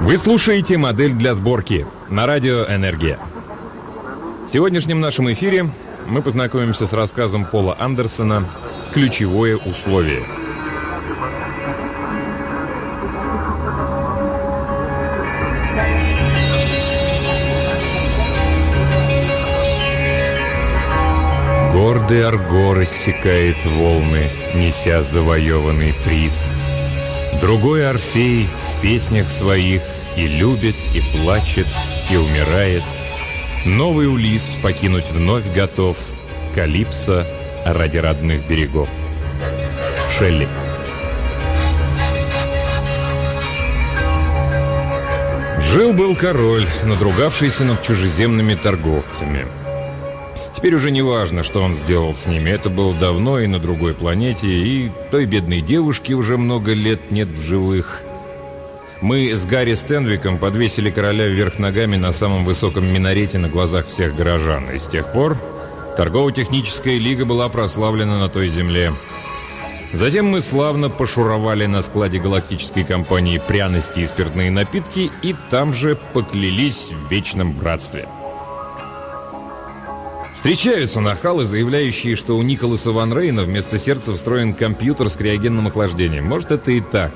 Вы слушаете модель для сборки на радио «Энергия». В сегодняшнем нашем эфире мы познакомимся с рассказом Пола Андерсона «Ключевое условие». Гордый Арго рассекает волны, неся завоеванный приз. Другой Орфей в песнях своих и любит, и плачет, и умирает. Новый Улис покинуть вновь готов, Калипсо ради родных берегов. Шелли. Жил-был король, надругавшийся над чужеземными торговцами. Теперь уже не важно, что он сделал с ними. Это было давно и на другой планете, и той бедной девушки уже много лет нет в живых. Мы с Гарри Стенвиком подвесили короля вверх ногами на самом высоком минарете на глазах всех горожан. И с тех пор торгово-техническая лига была прославлена на той земле. Затем мы славно пошуровали на складе галактической компании пряности и спиртные напитки и там же поклялись в вечном братстве. Встречаются нахалы, заявляющие, что у Николаса Ван Рейна вместо сердца встроен компьютер с криогенным охлаждением. Может, это и так.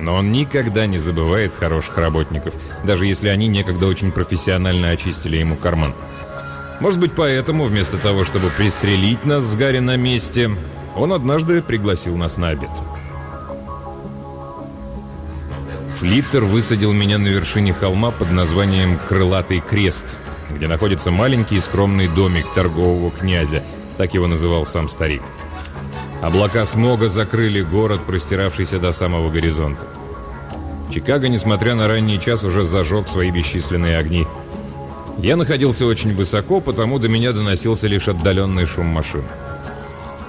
Но он никогда не забывает хороших работников, даже если они некогда очень профессионально очистили ему карман. Может быть, поэтому, вместо того, чтобы пристрелить нас с Гарри на месте, он однажды пригласил нас на обед. Флиттер высадил меня на вершине холма под названием «Крылатый крест», где находится маленький скромный домик торгового князя, так его называл сам старик. Облака смога закрыли город, простиравшийся до самого горизонта. Чикаго, несмотря на ранний час, уже зажег свои бесчисленные огни. Я находился очень высоко, потому до меня доносился лишь отдаленный шум машин.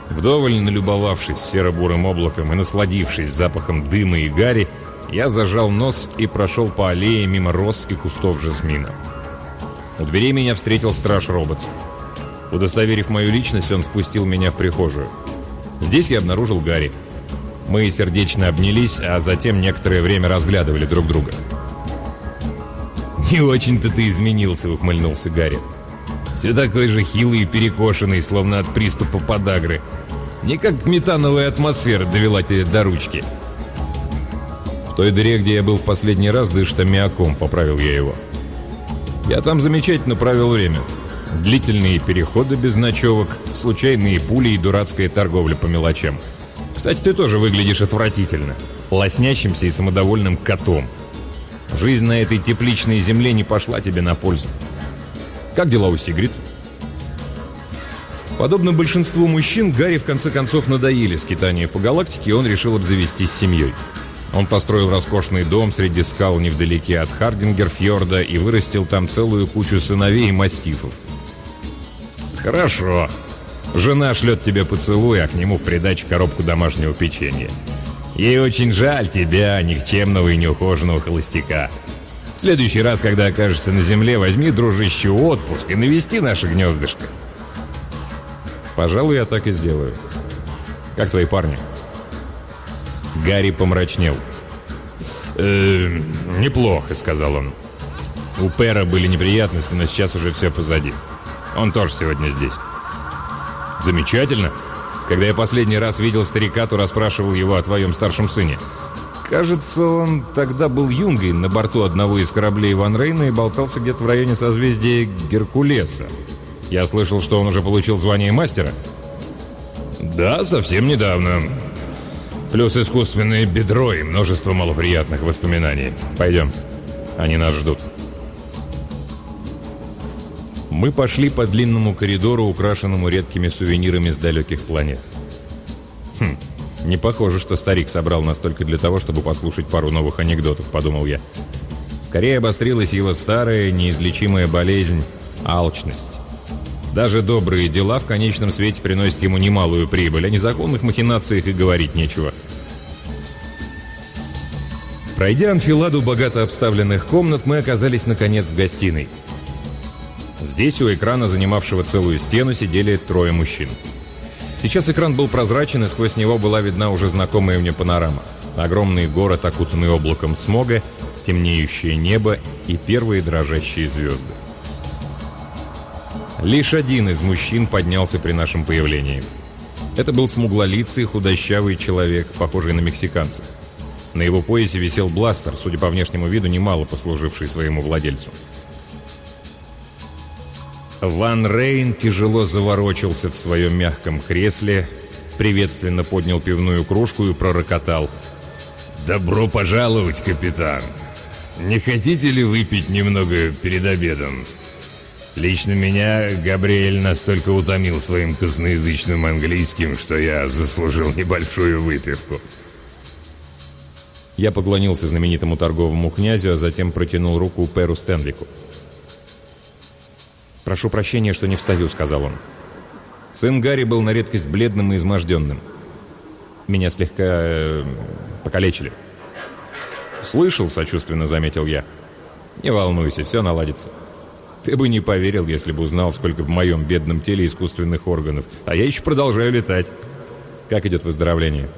Вдоволь налюбовавшись серо-бурым облаком и насладившись запахом дыма и гари, я зажал нос и прошел по аллее мимо роз и кустов жасмина. У дверей меня встретил страж-робот. Удостоверив мою личность, он впустил меня в прихожую. Здесь я обнаружил Гарри. Мы сердечно обнялись, а затем некоторое время разглядывали друг друга. «Не очень-то ты изменился», — ухмыльнулся Гарри. «Все такой же хилый и перекошенный, словно от приступа подагры. Не как метановая атмосфера довела тебя до ручки». «В той дыре, где я был в последний раз, дышит аммиаком», — поправил я его. Я там замечательно провел время. Длительные переходы без ночевок, случайные пули и дурацкая торговля по мелочам. Кстати, ты тоже выглядишь отвратительно. Лоснящимся и самодовольным котом. Жизнь на этой тепличной земле не пошла тебе на пользу. Как дела у Сигрид? Подобно большинству мужчин, Гарри в конце концов надоели скитания по галактике, и он решил обзавестись семьей. Он построил роскошный дом среди скал невдалеке от Хардингерфьорда и вырастил там целую кучу сыновей и мастифов. «Хорошо. Жена шлет тебе поцелуй, а к нему в придачу коробку домашнего печенья. Ей очень жаль тебя, никчемного и неухоженного холостяка. В следующий раз, когда окажешься на земле, возьми, дружище, отпуск и навести наше гнездышко». «Пожалуй, я так и сделаю. Как твои парни?» Гарри помрачнел. «Э, «Неплохо», — сказал он. «У Пэра были неприятности, но сейчас уже все позади. Он тоже сегодня здесь». «Замечательно. Когда я последний раз видел старика, то расспрашивал его о твоем старшем сыне. Кажется, он тогда был юнгой на борту одного из кораблей Ван Рейна и болтался где-то в районе созвездия Геркулеса. Я слышал, что он уже получил звание мастера». «Да, совсем недавно. Плюс искусственное бедро и множество малоприятных воспоминаний. Пойдем. Они нас ждут. Мы пошли по длинному коридору, украшенному редкими сувенирами с далеких планет. Хм, не похоже, что старик собрал нас только для того, чтобы послушать пару новых анекдотов, подумал я. Скорее обострилась его старая, неизлечимая болезнь – алчность. Даже добрые дела в конечном свете приносят ему немалую прибыль, о незаконных махинациях и говорить нечего. Пройдя анфиладу богато обставленных комнат, мы оказались, наконец, в гостиной. Здесь у экрана, занимавшего целую стену, сидели трое мужчин. Сейчас экран был прозрачен, и сквозь него была видна уже знакомая мне панорама. Огромный город, окутанный облаком смога, темнеющее небо и первые дрожащие звезды. Лишь один из мужчин поднялся при нашем появлении. Это был смуглолицый, худощавый человек, похожий на мексиканца. На его поясе висел бластер, судя по внешнему виду, немало послуживший своему владельцу. Ван Рейн тяжело заворочился в своем мягком кресле, приветственно поднял пивную кружку и пророкотал. «Добро пожаловать, капитан! Не хотите ли выпить немного перед обедом?» Лично меня Габриэль настолько утомил своим косноязычным английским, что я заслужил небольшую выпивку. Я поклонился знаменитому торговому князю, а затем протянул руку Перу Стэнлику. «Прошу прощения, что не встаю», — сказал он. Сын Гарри был на редкость бледным и изможденным. Меня слегка э, покалечили. «Слышал», — сочувственно заметил я. «Не волнуйся, все наладится». Ты бы не поверил, если бы узнал, сколько в моем бедном теле искусственных органов. А я еще продолжаю летать. Как идет выздоровление?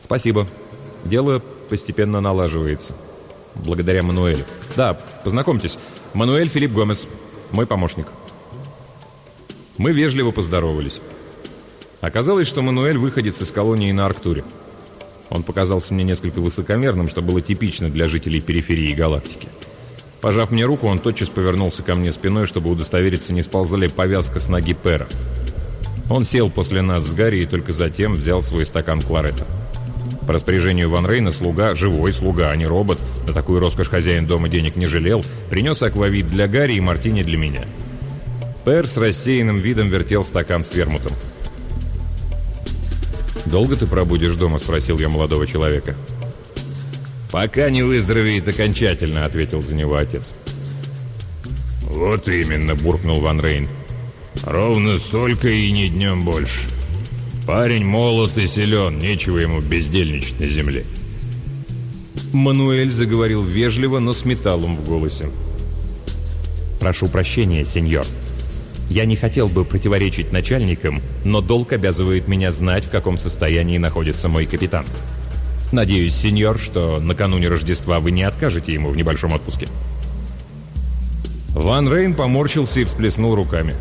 Спасибо. Дело постепенно налаживается. Благодаря Мануэлю. Да, познакомьтесь. Мануэль Филипп Гомес. Мой помощник. Мы вежливо поздоровались. Оказалось, что Мануэль выходит из колонии на Арктуре. Он показался мне несколько высокомерным, что было типично для жителей периферии галактики. Пожав мне руку, он тотчас повернулся ко мне спиной, чтобы удостовериться, не сползла ли повязка с ноги Пера. Он сел после нас с Гарри и только затем взял свой стакан кларета. По распоряжению Ван Рейна слуга, живой слуга, а не робот, на такую роскошь хозяин дома денег не жалел, принес аквавит для Гарри и мартини для меня. Пер с рассеянным видом вертел стакан с вермутом. «Долго ты пробудешь дома?» – спросил я молодого человека. «Пока не выздоровеет окончательно», — ответил за него отец. «Вот именно», — буркнул Ван Рейн. «Ровно столько и не днем больше. Парень молод и силен, нечего ему бездельничать на земле». Мануэль заговорил вежливо, но с металлом в голосе. «Прошу прощения, сеньор. Я не хотел бы противоречить начальникам, но долг обязывает меня знать, в каком состоянии находится мой капитан». Надеюсь, сеньор, что накануне Рождества вы не откажете ему в небольшом отпуске. Ван Рейн поморщился и всплеснул руками.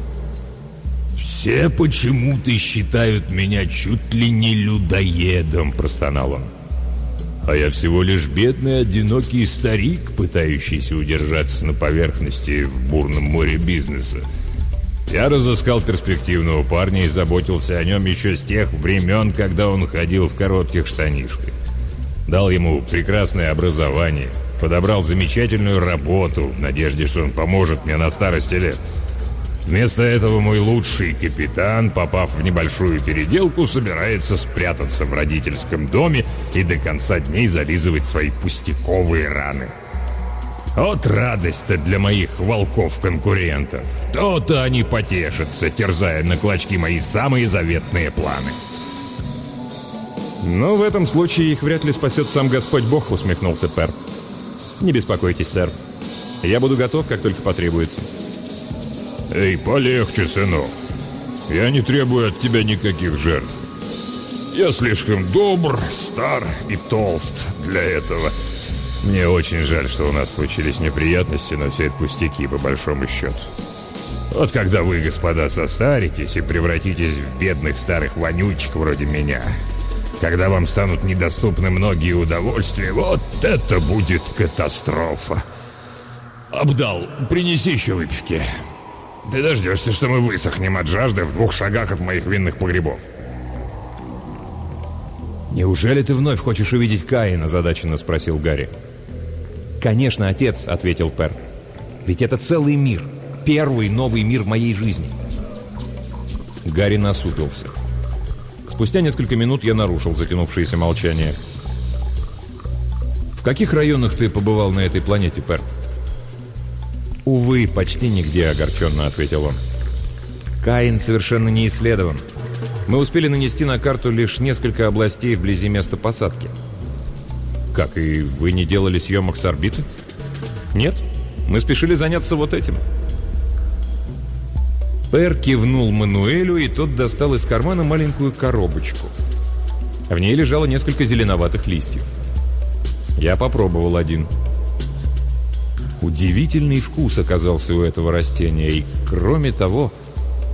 «Все почему-то считают меня чуть ли не людоедом», — простонал он. «А я всего лишь бедный, одинокий старик, пытающийся удержаться на поверхности в бурном море бизнеса. Я разыскал перспективного парня и заботился о нем еще с тех времен, когда он ходил в коротких штанишках. Дал ему прекрасное образование, подобрал замечательную работу в надежде, что он поможет мне на старости лет. Вместо этого мой лучший капитан, попав в небольшую переделку, собирается спрятаться в родительском доме и до конца дней зализывать свои пустяковые раны. Вот радость-то для моих волков-конкурентов. То-то они потешатся, терзая на клочки мои самые заветные планы. «Но в этом случае их вряд ли спасет сам Господь Бог», — усмехнулся Пер. «Не беспокойтесь, сэр. Я буду готов, как только потребуется». «Эй, полегче, сынок. Я не требую от тебя никаких жертв. Я слишком добр, стар и толст для этого. Мне очень жаль, что у нас случились неприятности, но все это пустяки, по большому счету. Вот когда вы, господа, состаритесь и превратитесь в бедных старых вонючек вроде меня, когда вам станут недоступны многие удовольствия, вот это будет катастрофа. Абдал, принеси еще выпивки. Ты дождешься, что мы высохнем от жажды в двух шагах от моих винных погребов. «Неужели ты вновь хочешь увидеть Каина?» – задаченно спросил Гарри. «Конечно, отец», – ответил Пер. «Ведь это целый мир. Первый новый мир моей жизни». Гарри насупился. Спустя несколько минут я нарушил затянувшееся молчание. «В каких районах ты побывал на этой планете, Пер?» «Увы, почти нигде», — огорченно ответил он. «Каин совершенно не исследован. Мы успели нанести на карту лишь несколько областей вблизи места посадки». «Как, и вы не делали съемок с орбиты?» «Нет, мы спешили заняться вот этим». Пер кивнул Мануэлю, и тот достал из кармана маленькую коробочку. В ней лежало несколько зеленоватых листьев. Я попробовал один. Удивительный вкус оказался у этого растения, и, кроме того,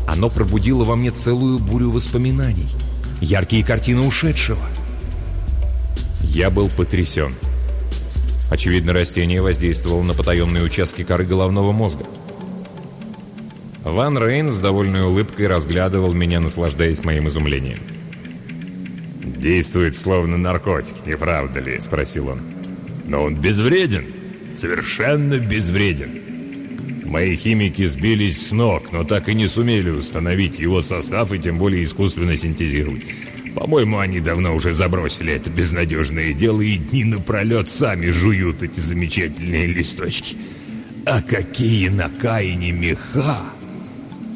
оно пробудило во мне целую бурю воспоминаний. Яркие картины ушедшего. Я был потрясен. Очевидно, растение воздействовало на потаенные участки коры головного мозга. Ван Рейн с довольной улыбкой разглядывал меня, наслаждаясь моим изумлением. «Действует словно наркотик, не правда ли?» – спросил он. «Но он безвреден, совершенно безвреден. Мои химики сбились с ног, но так и не сумели установить его состав и тем более искусственно синтезировать. По-моему, они давно уже забросили это безнадежное дело и дни напролет сами жуют эти замечательные листочки. А какие на Каине меха!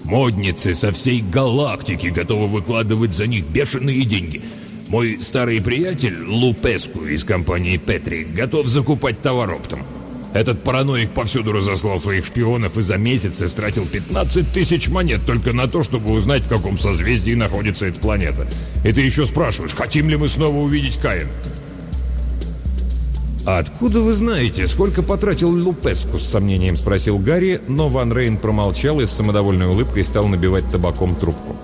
Модницы со всей галактики готовы выкладывать за них бешеные деньги. Мой старый приятель Лупеску из компании Петри готов закупать товар оптом. Этот параноик повсюду разослал своих шпионов и за месяц истратил 15 тысяч монет только на то, чтобы узнать, в каком созвездии находится эта планета. И ты еще спрашиваешь, хотим ли мы снова увидеть Каин? «А откуда вы знаете, сколько потратил Лупеску?» — с сомнением спросил Гарри, но Ван Рейн промолчал и с самодовольной улыбкой стал набивать табаком трубку.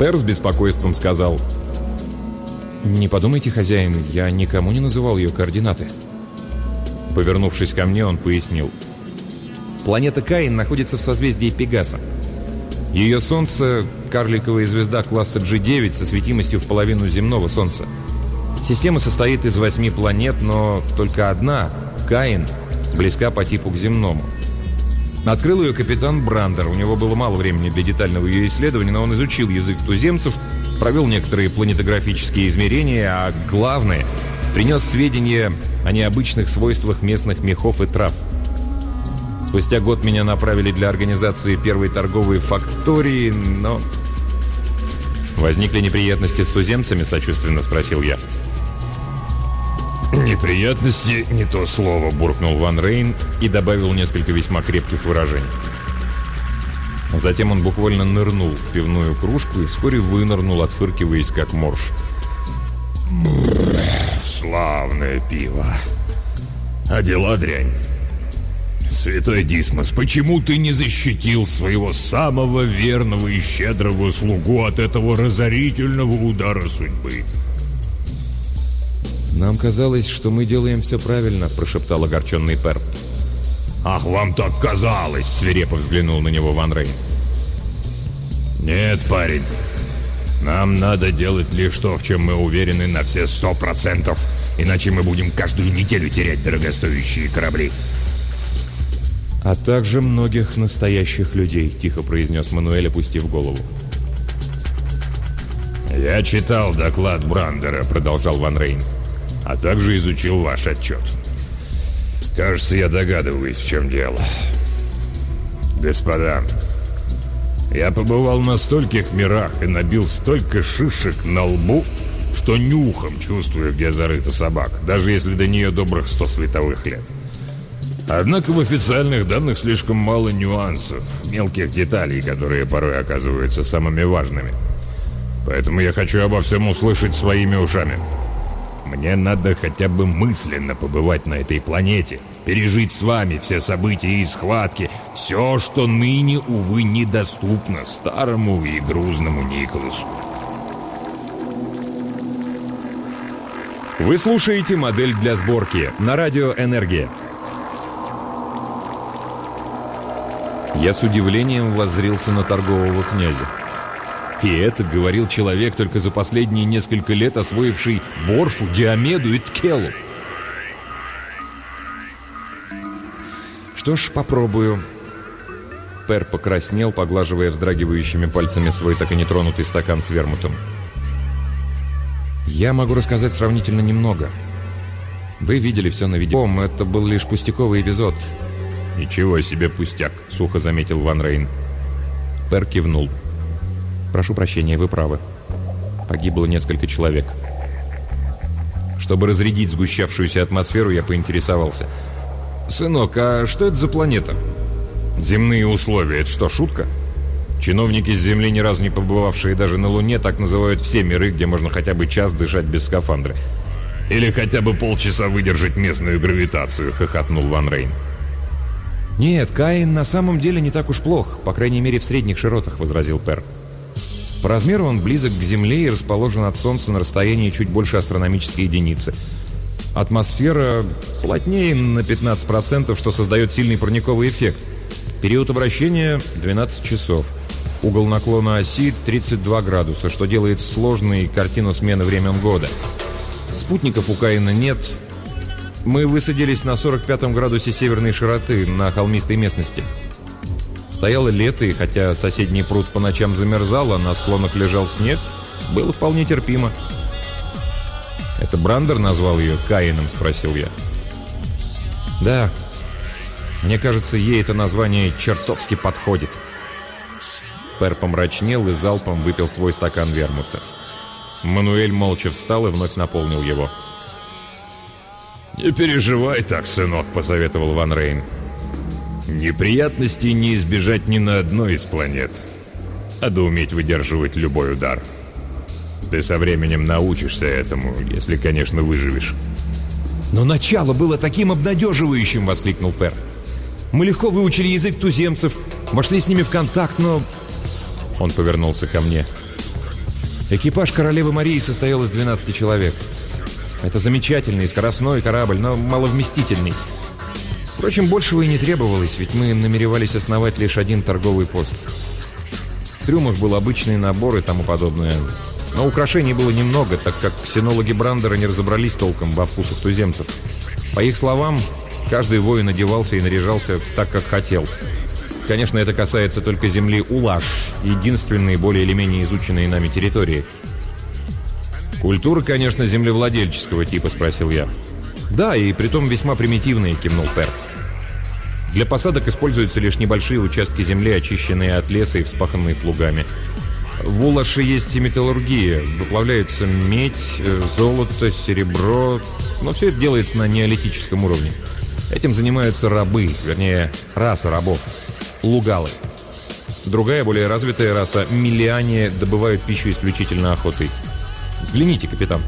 Пер с беспокойством сказал, «Не подумайте, хозяин, я никому не называл ее координаты». Повернувшись ко мне, он пояснил. Планета Каин находится в созвездии Пегаса. Ее Солнце — карликовая звезда класса G9 со светимостью в половину земного Солнца. Система состоит из восьми планет, но только одна, Каин, близка по типу к земному. Открыл ее капитан Брандер. У него было мало времени для детального ее исследования, но он изучил язык туземцев, провел некоторые планетографические измерения, а главное — принес сведения о необычных свойствах местных мехов и трав. Спустя год меня направили для организации первой торговой фактории, но... «Возникли неприятности с туземцами?» – сочувственно спросил я. «Неприятности – не то слово», – буркнул Ван Рейн и добавил несколько весьма крепких выражений. Затем он буквально нырнул в пивную кружку и вскоре вынырнул, отфыркиваясь как морж. Славное пиво. А дела дрянь. Святой Дисмос, почему ты не защитил своего самого верного и щедрого слугу от этого разорительного удара судьбы? «Нам казалось, что мы делаем все правильно», — прошептал огорченный Пер. «Ах, вам так казалось!» — свирепо взглянул на него Ван Рейн. «Нет, парень, нам надо делать лишь то, в чем мы уверены на все сто процентов, иначе мы будем каждую неделю терять дорогостоящие корабли. «А также многих настоящих людей», — тихо произнес Мануэль, опустив голову. «Я читал доклад Брандера», — продолжал Ван Рейн, «а также изучил ваш отчет. Кажется, я догадываюсь, в чем дело. Господа, я побывал на стольких мирах и набил столько шишек на лбу, что нюхом чувствую, где зарыта собака, даже если до нее добрых сто световых лет. Однако в официальных данных слишком мало нюансов, мелких деталей, которые порой оказываются самыми важными. Поэтому я хочу обо всем услышать своими ушами. Мне надо хотя бы мысленно побывать на этой планете, пережить с вами все события и схватки, все, что ныне, увы, недоступно старому и грузному Николасу. Вы слушаете модель для сборки на радио «Энергия». Я с удивлением воззрился на торгового князя. И это говорил человек, только за последние несколько лет освоивший Борфу, Диомеду и Ткелу. Что ж, попробую. Пер покраснел, поглаживая вздрагивающими пальцами свой так и нетронутый стакан с вермутом. Я могу рассказать сравнительно немного. Вы видели все на видео. Это был лишь пустяковый эпизод. «Ничего себе пустяк», — сухо заметил Ван Рейн. Пер кивнул. «Прошу прощения, вы правы. Погибло несколько человек». Чтобы разрядить сгущавшуюся атмосферу, я поинтересовался — «Сынок, а что это за планета?» «Земные условия — это что, шутка?» Чиновники с Земли, ни разу не побывавшие даже на Луне, так называют все миры, где можно хотя бы час дышать без скафандра. «Или хотя бы полчаса выдержать местную гравитацию», — хохотнул Ван Рейн. «Нет, Каин на самом деле не так уж плох, по крайней мере в средних широтах», — возразил Пер. По размеру он близок к Земле и расположен от Солнца на расстоянии чуть больше астрономической единицы. Атмосфера плотнее на 15%, что создает сильный парниковый эффект. Период обращения — 12 часов. Угол наклона оси 32 градуса, что делает сложной картину смены времен года. Спутников у Каина нет. Мы высадились на 45 градусе северной широты на холмистой местности. Стояло лето, и хотя соседний пруд по ночам замерзал, а на склонах лежал снег, было вполне терпимо. «Это Брандер назвал ее Каином?» – спросил я. «Да. Мне кажется, ей это название чертовски подходит». Пер помрачнел и залпом выпил свой стакан вермута. Мануэль молча встал и вновь наполнил его. «Не переживай так, сынок», — посоветовал Ван Рейн. «Неприятностей не избежать ни на одной из планет. Надо уметь выдерживать любой удар. Ты со временем научишься этому, если, конечно, выживешь». «Но начало было таким обнадеживающим!» — воскликнул Пер. «Мы легко выучили язык туземцев, вошли с ними в контакт, но...» Он повернулся ко мне. Экипаж королевы Марии состоял из 12 человек. Это замечательный скоростной корабль, но маловместительный. Впрочем, большего и не требовалось, ведь мы намеревались основать лишь один торговый пост. В трюмах был обычный набор и тому подобное. Но украшений было немного, так как ксенологи Брандера не разобрались толком во вкусах туземцев. По их словам, каждый воин одевался и наряжался так, как хотел – Конечно, это касается только земли Улаш, единственной более или менее изученной нами территории. «Культура, конечно, землевладельческого типа», — спросил я. «Да, и притом весьма примитивная», — кивнул Пер. «Для посадок используются лишь небольшие участки земли, очищенные от леса и вспаханные плугами. В Улаше есть и металлургия. Выплавляются медь, э, золото, серебро, но все это делается на неолитическом уровне. Этим занимаются рабы, вернее, раса рабов лугалы. Другая, более развитая раса – миллиане добывают пищу исключительно охотой. Взгляните, капитан.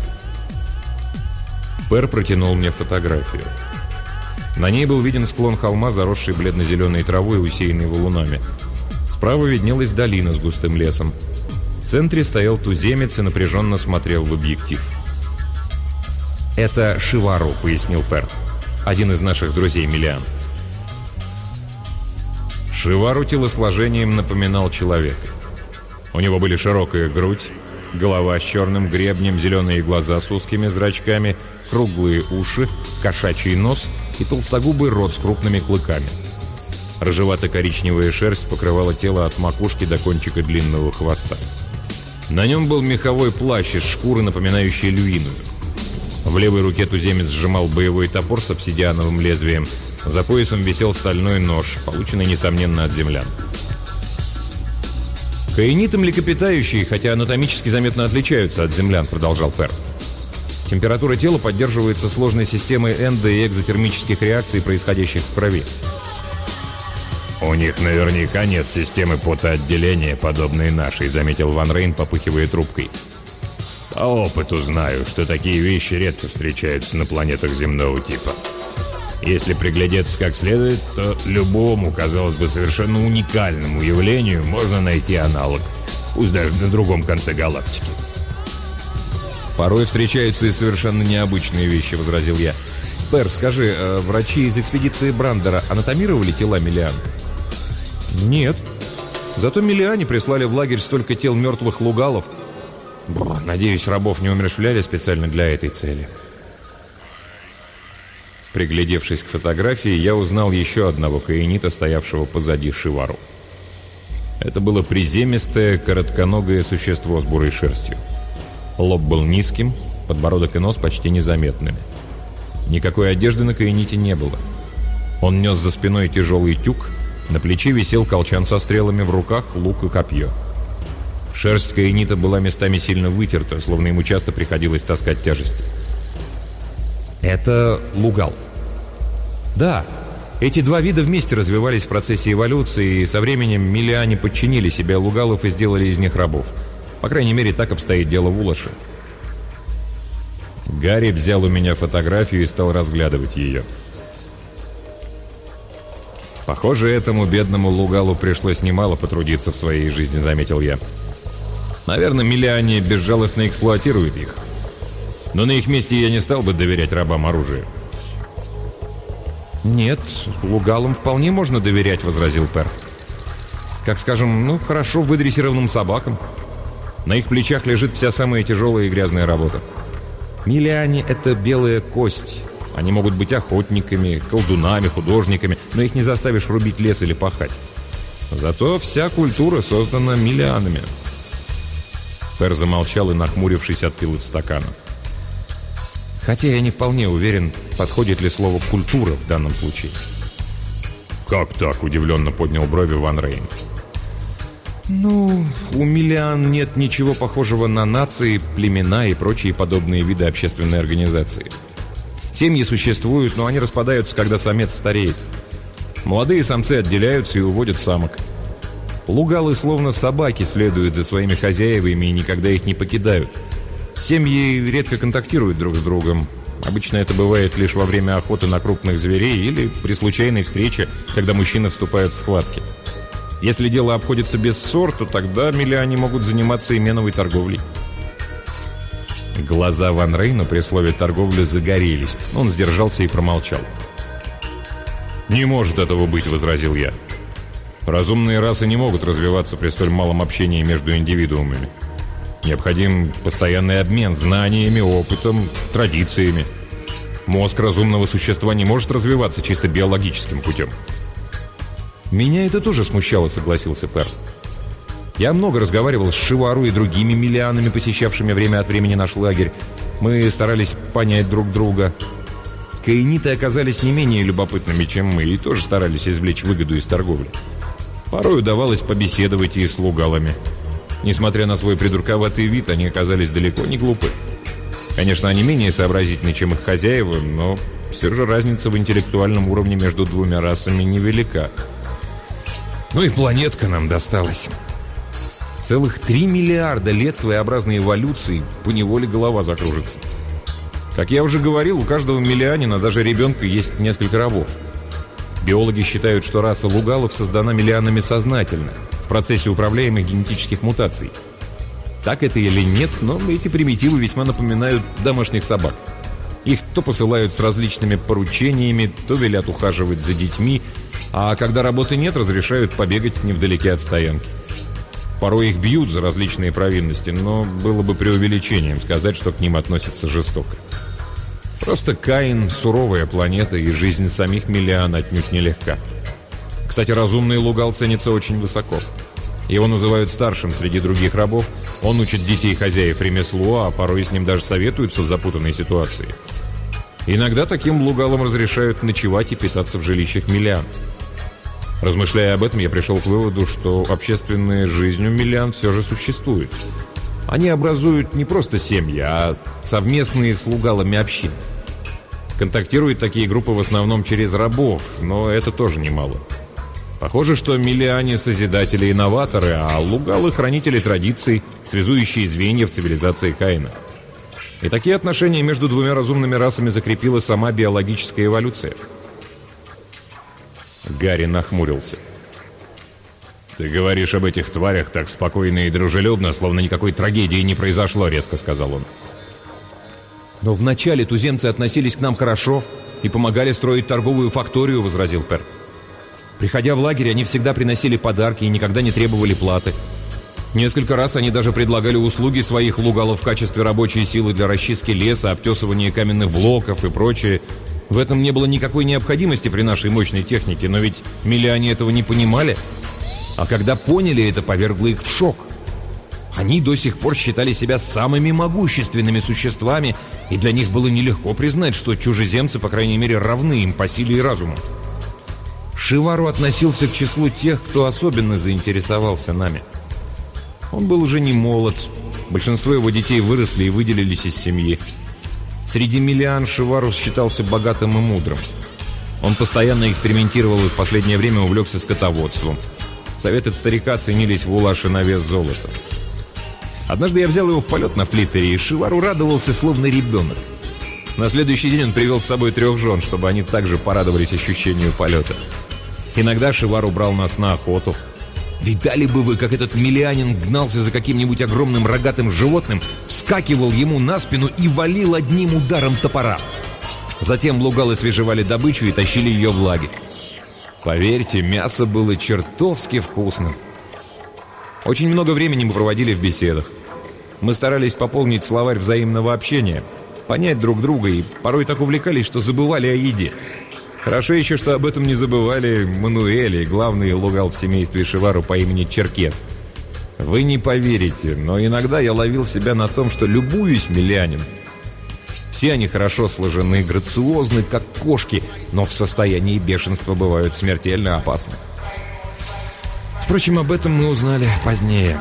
Пер протянул мне фотографию. На ней был виден склон холма, заросший бледно-зеленой травой, усеянный валунами. Справа виднелась долина с густым лесом. В центре стоял туземец и напряженно смотрел в объектив. «Это Шивару», — пояснил Пер. «Один из наших друзей Миллиан». Шивару телосложением напоминал человека. У него были широкая грудь, голова с черным гребнем, зеленые глаза с узкими зрачками, круглые уши, кошачий нос и толстогубый рот с крупными клыками. Рыжевато-коричневая шерсть покрывала тело от макушки до кончика длинного хвоста. На нем был меховой плащ из шкуры, напоминающий люиную. В левой руке туземец сжимал боевой топор с обсидиановым лезвием – за поясом висел стальной нож, полученный, несомненно, от землян. Каиниты млекопитающие, хотя анатомически заметно отличаются от землян, продолжал Пер. Температура тела поддерживается сложной системой эндо- и экзотермических реакций, происходящих в крови. «У них наверняка нет системы потоотделения, подобной нашей», — заметил Ван Рейн, попыхивая трубкой. «По опыту знаю, что такие вещи редко встречаются на планетах земного типа». Если приглядеться как следует, то любому, казалось бы, совершенно уникальному явлению можно найти аналог, пусть даже на другом конце галактики. «Порой встречаются и совершенно необычные вещи», — возразил я. «Пэр, скажи, э, врачи из экспедиции Брандера анатомировали тела Миллиан?» «Нет. Зато Миллиане прислали в лагерь столько тел мертвых лугалов. Бр, надеюсь, рабов не умершвляли специально для этой цели». Приглядевшись к фотографии, я узнал еще одного каинита, стоявшего позади Шивару. Это было приземистое, коротконогое существо с бурой шерстью. Лоб был низким, подбородок и нос почти незаметными. Никакой одежды на каините не было. Он нес за спиной тяжелый тюк, на плече висел колчан со стрелами, в руках лук и копье. Шерсть каинита была местами сильно вытерта, словно ему часто приходилось таскать тяжести. Это лугал. Да, Эти два вида вместе развивались в процессе эволюции, и со временем миллиане подчинили себя лугалов и сделали из них рабов. По крайней мере, так обстоит дело в Улаше. Гарри взял у меня фотографию и стал разглядывать ее. Похоже, этому бедному Лугалу пришлось немало потрудиться в своей жизни, заметил я. Наверное, миллионе безжалостно эксплуатируют их. Но на их месте я не стал бы доверять рабам оружие. «Нет, лугалам вполне можно доверять», — возразил Пер. «Как, скажем, ну, хорошо выдрессированным собакам. На их плечах лежит вся самая тяжелая и грязная работа. Миллиане — это белая кость. Они могут быть охотниками, колдунами, художниками, но их не заставишь рубить лес или пахать. Зато вся культура создана миллианами». Пер замолчал и, нахмурившись, отпил из стакана. Хотя я не вполне уверен, подходит ли слово «культура» в данном случае. «Как так?» – удивленно поднял брови Ван Рейн. «Ну, у Миллиан нет ничего похожего на нации, племена и прочие подобные виды общественной организации. Семьи существуют, но они распадаются, когда самец стареет. Молодые самцы отделяются и уводят самок. Лугалы словно собаки следуют за своими хозяевами и никогда их не покидают – Семьи редко контактируют друг с другом. Обычно это бывает лишь во время охоты на крупных зверей или при случайной встрече, когда мужчины вступают в схватки. Если дело обходится без ссор, то тогда миллионы могут заниматься именовой торговлей. Глаза Ван Рейна при слове «торговля» загорелись. Он сдержался и промолчал. «Не может этого быть», — возразил я. «Разумные расы не могут развиваться при столь малом общении между индивидуумами. Необходим постоянный обмен знаниями, опытом, традициями. Мозг разумного существа не может развиваться чисто биологическим путем. «Меня это тоже смущало», — согласился Пер. «Я много разговаривал с Шивару и другими миллианами, посещавшими время от времени наш лагерь. Мы старались понять друг друга. Каиниты оказались не менее любопытными, чем мы, и тоже старались извлечь выгоду из торговли. Порой удавалось побеседовать и с лугалами». Несмотря на свой придурковатый вид, они оказались далеко не глупы. Конечно, они менее сообразительны, чем их хозяева, но все же разница в интеллектуальном уровне между двумя расами невелика. Ну и планетка нам досталась. Целых 3 миллиарда лет своеобразной эволюции, поневоле голова закружится. Как я уже говорил, у каждого миллианина, даже ребенка, есть несколько рабов. Биологи считают, что раса лугалов создана миллианами сознательно – в процессе управляемых генетических мутаций. Так это или нет, но эти примитивы весьма напоминают домашних собак. Их то посылают с различными поручениями, то велят ухаживать за детьми, а когда работы нет, разрешают побегать невдалеке от стоянки. Порой их бьют за различные провинности, но было бы преувеличением сказать, что к ним относятся жестоко. Просто Каин – суровая планета, и жизнь самих Миллиан отнюдь нелегка. Кстати, разумный лугал ценится очень высоко. Его называют старшим среди других рабов. Он учит детей хозяев ремеслу, а порой с ним даже советуются в запутанной ситуации. Иногда таким лугалам разрешают ночевать и питаться в жилищах миллиан. Размышляя об этом, я пришел к выводу, что общественная жизнь у миллиан все же существует. Они образуют не просто семьи, а совместные с лугалами общины. Контактируют такие группы в основном через рабов, но это тоже немало. Похоже, что миллиане – созидатели и новаторы, а лугалы – хранители традиций, связующие звенья в цивилизации Каина. И такие отношения между двумя разумными расами закрепила сама биологическая эволюция. Гарри нахмурился. «Ты говоришь об этих тварях так спокойно и дружелюбно, словно никакой трагедии не произошло», — резко сказал он. «Но вначале туземцы относились к нам хорошо и помогали строить торговую факторию», — возразил Перк. Приходя в лагерь, они всегда приносили подарки и никогда не требовали платы. Несколько раз они даже предлагали услуги своих лугалов в качестве рабочей силы для расчистки леса, обтесывания каменных блоков и прочее. В этом не было никакой необходимости при нашей мощной технике, но ведь миллионе этого не понимали. А когда поняли это, повергло их в шок. Они до сих пор считали себя самыми могущественными существами, и для них было нелегко признать, что чужеземцы, по крайней мере, равны им по силе и разуму. Шивару относился к числу тех, кто особенно заинтересовался нами. Он был уже не молод. Большинство его детей выросли и выделились из семьи. Среди миллиан Шивару считался богатым и мудрым. Он постоянно экспериментировал и в последнее время увлекся скотоводством. Советы старика ценились в Улаше на вес золота. Однажды я взял его в полет на флиттере, и Шивару радовался, словно ребенок. На следующий день он привел с собой трех жен, чтобы они также порадовались ощущению полета. Иногда Шивару брал нас на охоту. Видали бы вы, как этот миллианин гнался за каким-нибудь огромным рогатым животным, вскакивал ему на спину и валил одним ударом топора. Затем лугалы свежевали добычу и тащили ее в лагерь. Поверьте, мясо было чертовски вкусным. Очень много времени мы проводили в беседах. Мы старались пополнить словарь взаимного общения – понять друг друга и порой так увлекались, что забывали о еде. Хорошо еще, что об этом не забывали Мануэль главный лугал в семействе Шивару по имени Черкес. Вы не поверите, но иногда я ловил себя на том, что любуюсь миллянин. Все они хорошо сложены, грациозны, как кошки, но в состоянии бешенства бывают смертельно опасны. Впрочем, об этом мы узнали позднее.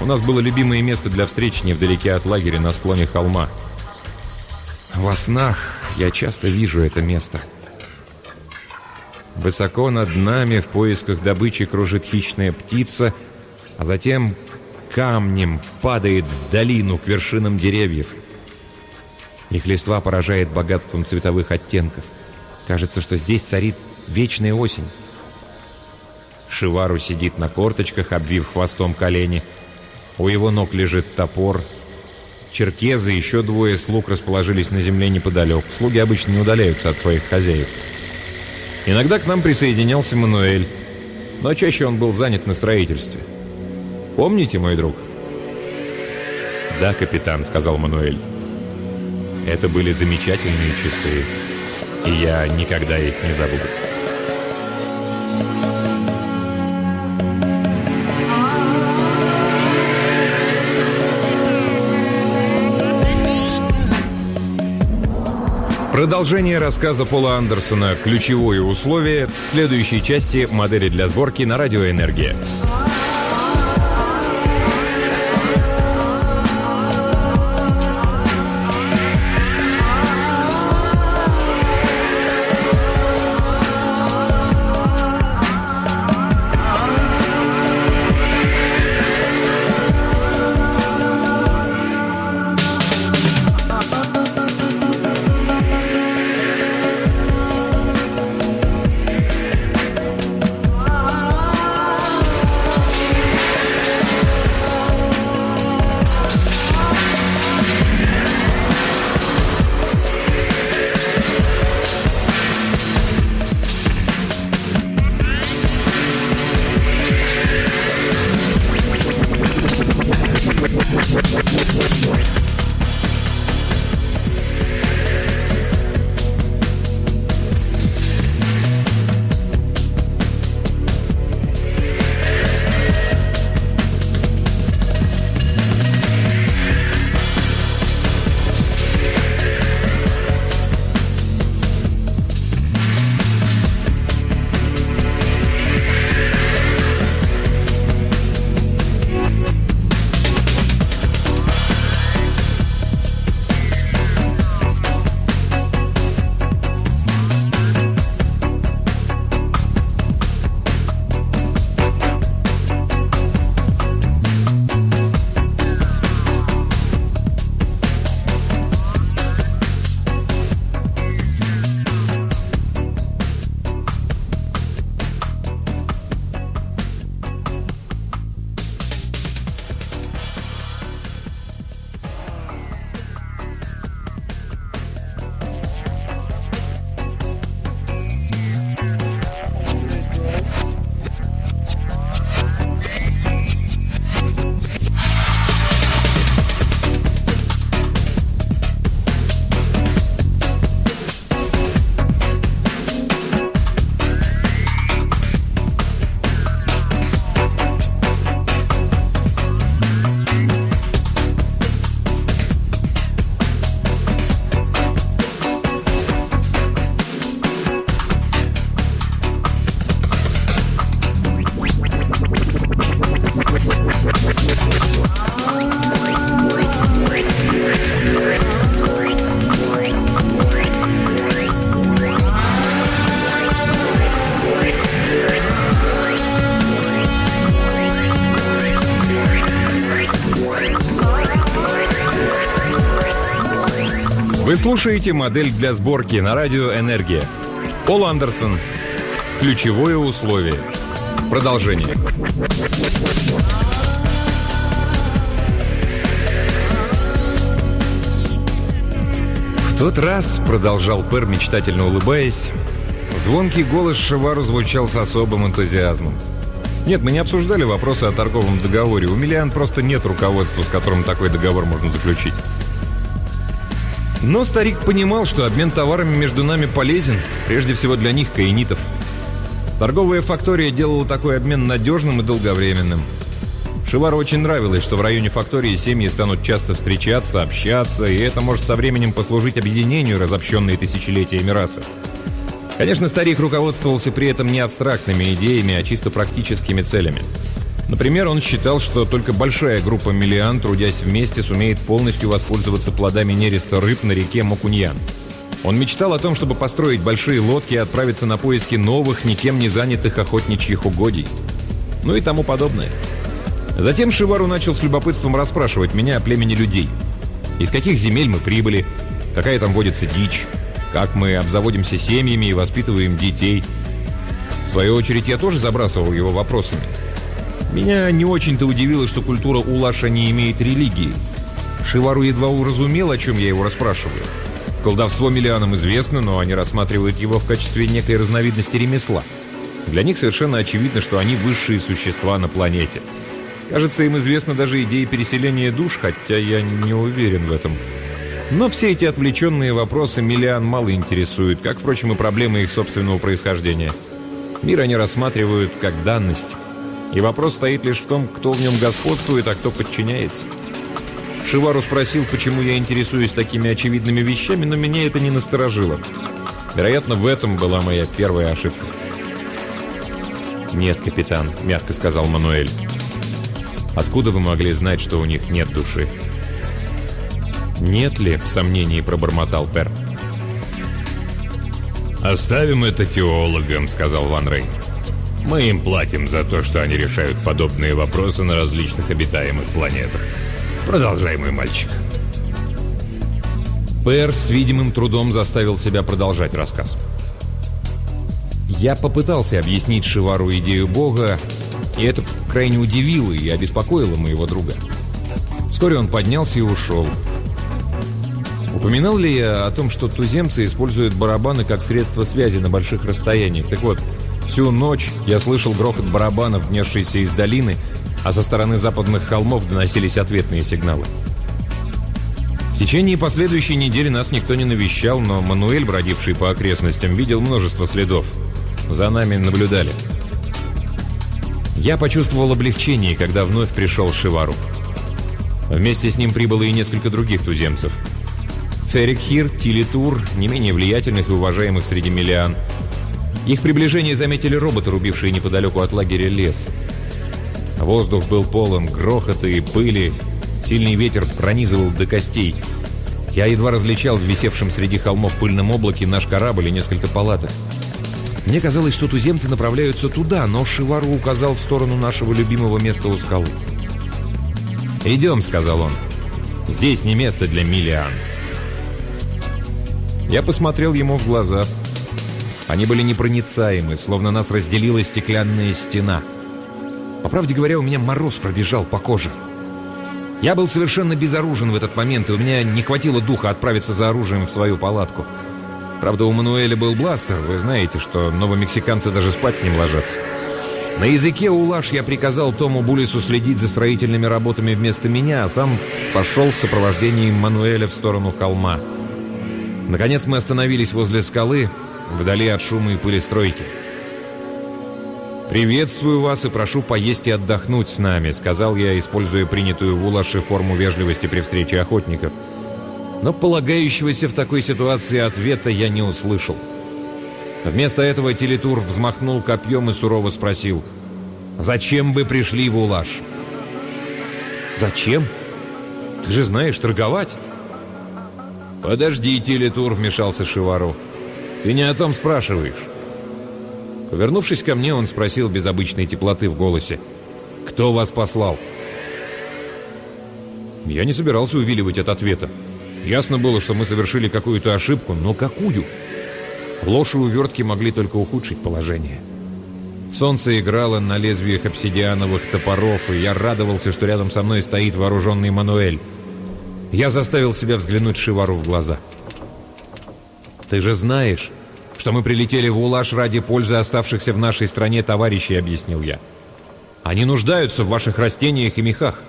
У нас было любимое место для встреч невдалеке от лагеря на склоне холма. Во снах я часто вижу это место. Высоко над нами в поисках добычи кружит хищная птица, а затем камнем падает в долину к вершинам деревьев. Их листва поражает богатством цветовых оттенков. Кажется, что здесь царит вечная осень. Шивару сидит на корточках, обвив хвостом колени – у его ног лежит топор. Черкезы и еще двое слуг расположились на земле неподалеку. Слуги обычно не удаляются от своих хозяев. Иногда к нам присоединялся Мануэль, но чаще он был занят на строительстве. Помните, мой друг? «Да, капитан», — сказал Мануэль. «Это были замечательные часы, и я никогда их не забуду». Продолжение рассказа Пола Андерсона «Ключевое условие» в следующей части модели для сборки на радиоэнергия. Слушаете модель для сборки на радио «Энергия». Пол Андерсон. Ключевое условие. Продолжение. В тот раз, продолжал Пер, мечтательно улыбаясь, звонкий голос Шевару звучал с особым энтузиазмом. Нет, мы не обсуждали вопросы о торговом договоре. У Миллиан просто нет руководства, с которым такой договор можно заключить. Но старик понимал, что обмен товарами между нами полезен, прежде всего для них, каинитов. Торговая фактория делала такой обмен надежным и долговременным. Шивару очень нравилось, что в районе фактории семьи станут часто встречаться, общаться, и это может со временем послужить объединению разобщенной тысячелетиями расы. Конечно, старик руководствовался при этом не абстрактными идеями, а чисто практическими целями. Например, он считал, что только большая группа миллиан, трудясь вместе, сумеет полностью воспользоваться плодами нереста рыб на реке Мокуньян. Он мечтал о том, чтобы построить большие лодки и отправиться на поиски новых, никем не занятых охотничьих угодий. Ну и тому подобное. Затем Шивару начал с любопытством расспрашивать меня о племени людей. Из каких земель мы прибыли, какая там водится дичь, как мы обзаводимся семьями и воспитываем детей. В свою очередь, я тоже забрасывал его вопросами. Меня не очень-то удивило, что культура Улаша не имеет религии. Шивару едва уразумел, о чем я его расспрашиваю. Колдовство миллионам известно, но они рассматривают его в качестве некой разновидности ремесла. Для них совершенно очевидно, что они высшие существа на планете. Кажется, им известна даже идея переселения душ, хотя я не уверен в этом. Но все эти отвлеченные вопросы Миллиан мало интересуют, как, впрочем, и проблемы их собственного происхождения. Мир они рассматривают как данность. И вопрос стоит лишь в том, кто в нем господствует, а кто подчиняется. Шивару спросил, почему я интересуюсь такими очевидными вещами, но меня это не насторожило. Вероятно, в этом была моя первая ошибка. «Нет, капитан», — мягко сказал Мануэль. «Откуда вы могли знать, что у них нет души?» «Нет ли?» — в сомнении пробормотал Пер. «Оставим это теологам», — сказал Ван Рей. «Мы им платим за то, что они решают подобные вопросы на различных обитаемых планетах. Продолжай, мой мальчик». Пер с видимым трудом заставил себя продолжать рассказ. Я попытался объяснить Шивару идею Бога, и это крайне удивило и обеспокоило моего друга. Вскоре он поднялся и ушел. Упоминал ли я о том, что туземцы используют барабаны как средство связи на больших расстояниях? Так вот, всю ночь я слышал грохот барабанов, внесшийся из долины, а со стороны западных холмов доносились ответные сигналы. В течение последующей недели нас никто не навещал, но Мануэль, бродивший по окрестностям, видел множество следов. За нами наблюдали. Я почувствовал облегчение, когда вновь пришел Шивару. Вместе с ним прибыло и несколько других туземцев – Ферикхир, Тилитур, не менее влиятельных и уважаемых среди миллиан. Их приближение заметили роботы, рубившие неподалеку от лагеря лес. Воздух был полон грохота и пыли, сильный ветер пронизывал до костей. Я едва различал в висевшем среди холмов пыльном облаке наш корабль и несколько палаток. Мне казалось, что туземцы направляются туда, но Шивару указал в сторону нашего любимого места у скалы. «Идем», — сказал он. «Здесь не место для миллиан». Я посмотрел ему в глаза. Они были непроницаемы, словно нас разделила стеклянная стена. По правде говоря, у меня мороз пробежал по коже. Я был совершенно безоружен в этот момент, и у меня не хватило духа отправиться за оружием в свою палатку. Правда, у Мануэля был бластер, вы знаете, что новомексиканцы даже спать с ним ложатся. На языке улаш я приказал Тому Булису следить за строительными работами вместо меня, а сам пошел в сопровождении Мануэля в сторону холма. Наконец мы остановились возле скалы, вдали от шума и пыли стройки. «Приветствую вас и прошу поесть и отдохнуть с нами», — сказал я, используя принятую в Улаше форму вежливости при встрече охотников. Но полагающегося в такой ситуации ответа я не услышал. Вместо этого Телетур взмахнул копьем и сурово спросил, «Зачем вы пришли в Улаш?» «Зачем? Ты же знаешь торговать». «Подождите, Литур», — вмешался Шивару. «Ты не о том спрашиваешь». Повернувшись ко мне, он спросил без обычной теплоты в голосе. «Кто вас послал?» Я не собирался увиливать от ответа. Ясно было, что мы совершили какую-то ошибку, но какую? Ложь и увертки могли только ухудшить положение. Солнце играло на лезвиях обсидиановых топоров, и я радовался, что рядом со мной стоит вооруженный Мануэль. Я заставил себя взглянуть Шивару в глаза. «Ты же знаешь, что мы прилетели в Улаш ради пользы оставшихся в нашей стране товарищей», — объяснил я. «Они нуждаются в ваших растениях и мехах».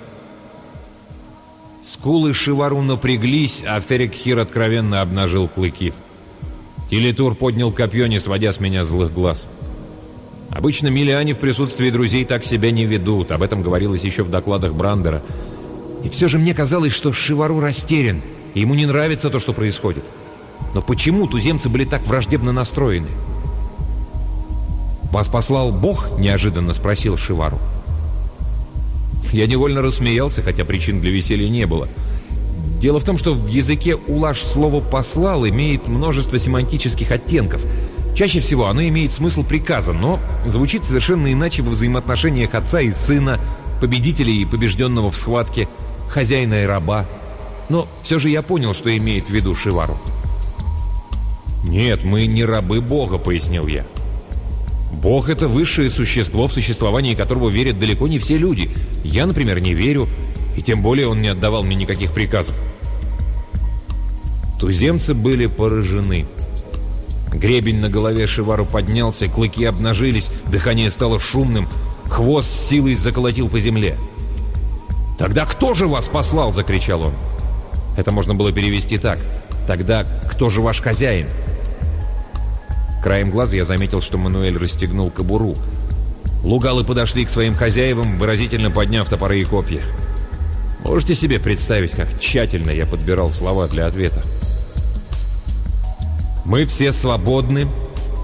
Скулы Шивару напряглись, а Ферикхир откровенно обнажил клыки. Телетур поднял копье, не сводя с меня злых глаз. Обычно миллиане в присутствии друзей так себя не ведут. Об этом говорилось еще в докладах Брандера. И все же мне казалось, что Шивару растерян, и ему не нравится то, что происходит. Но почему туземцы были так враждебно настроены? «Вас послал Бог?» – неожиданно спросил Шивару. Я невольно рассмеялся, хотя причин для веселья не было. Дело в том, что в языке улаш слово «послал» имеет множество семантических оттенков – Чаще всего оно имеет смысл приказа, но звучит совершенно иначе во взаимоотношениях отца и сына, победителя и побежденного в схватке, хозяина и раба. Но все же я понял, что имеет в виду Шивару. «Нет, мы не рабы Бога», — пояснил я. «Бог — это высшее существо, в существовании которого верят далеко не все люди. Я, например, не верю, и тем более он не отдавал мне никаких приказов». Туземцы были поражены. Гребень на голове Шивару поднялся, клыки обнажились, дыхание стало шумным, хвост с силой заколотил по земле. «Тогда кто же вас послал?» — закричал он. Это можно было перевести так. «Тогда кто же ваш хозяин?» Краем глаза я заметил, что Мануэль расстегнул кобуру. Лугалы подошли к своим хозяевам, выразительно подняв топоры и копья. Можете себе представить, как тщательно я подбирал слова для ответа. «Мы все свободны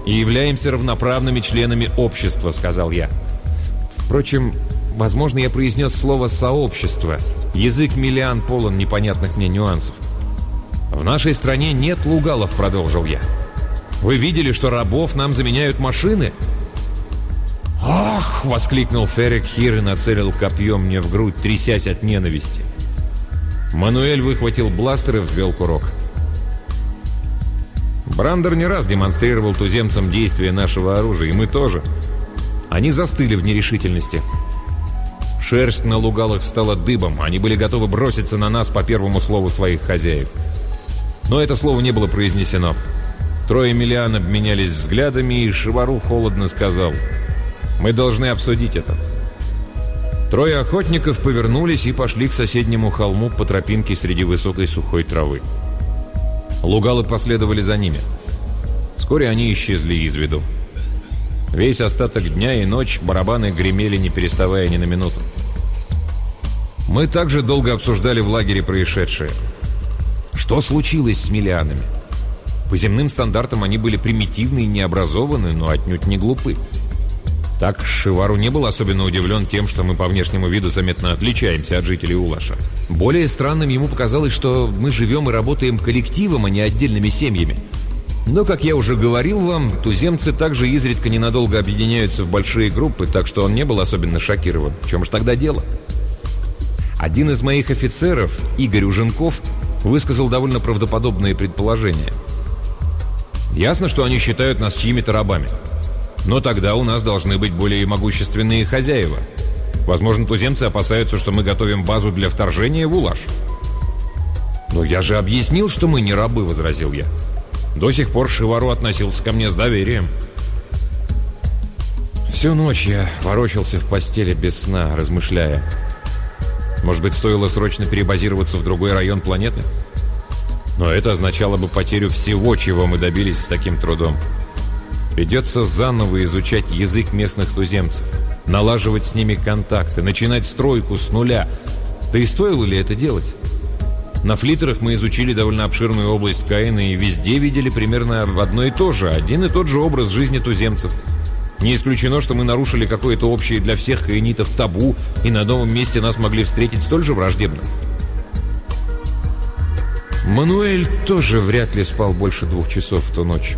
и являемся равноправными членами общества», — сказал я. Впрочем, возможно, я произнес слово «сообщество». Язык миллиан полон непонятных мне нюансов. «В нашей стране нет лугалов», — продолжил я. «Вы видели, что рабов нам заменяют машины?» «Ах!» — воскликнул Феррик Хир и нацелил копьем мне в грудь, трясясь от ненависти. Мануэль выхватил бластер и взвел курок. Брандер не раз демонстрировал туземцам действия нашего оружия, и мы тоже. Они застыли в нерешительности. Шерсть на лугалах стала дыбом, они были готовы броситься на нас по первому слову своих хозяев. Но это слово не было произнесено. Трое миллиан обменялись взглядами, и Шивару холодно сказал, «Мы должны обсудить это». Трое охотников повернулись и пошли к соседнему холму по тропинке среди высокой сухой травы. Лугалы последовали за ними. Вскоре они исчезли из виду. Весь остаток дня и ночь барабаны гремели, не переставая ни на минуту. Мы также долго обсуждали в лагере происшедшее. Что случилось с миллианами? По земным стандартам они были примитивны и необразованы, но отнюдь не глупы. Так Шивару не был особенно удивлен тем, что мы по внешнему виду заметно отличаемся от жителей Улаша. Более странным ему показалось, что мы живем и работаем коллективом, а не отдельными семьями. Но, как я уже говорил вам, туземцы также изредка ненадолго объединяются в большие группы, так что он не был особенно шокирован. В чем же тогда дело? Один из моих офицеров, Игорь Уженков, высказал довольно правдоподобные предположения. Ясно, что они считают нас чьими-то рабами. Но тогда у нас должны быть более могущественные хозяева. Возможно, туземцы опасаются, что мы готовим базу для вторжения в Улаш. «Но я же объяснил, что мы не рабы», — возразил я. До сих пор Шивару относился ко мне с доверием. Всю ночь я ворочался в постели без сна, размышляя. Может быть, стоило срочно перебазироваться в другой район планеты? Но это означало бы потерю всего, чего мы добились с таким трудом. Придется заново изучать язык местных туземцев, налаживать с ними контакты, начинать стройку с нуля. Да и стоило ли это делать? На флитерах мы изучили довольно обширную область Каина и везде видели примерно одно и то же, один и тот же образ жизни туземцев. Не исключено, что мы нарушили какое-то общее для всех каинитов табу, и на новом месте нас могли встретить столь же враждебно. Мануэль тоже вряд ли спал больше двух часов в ту ночь.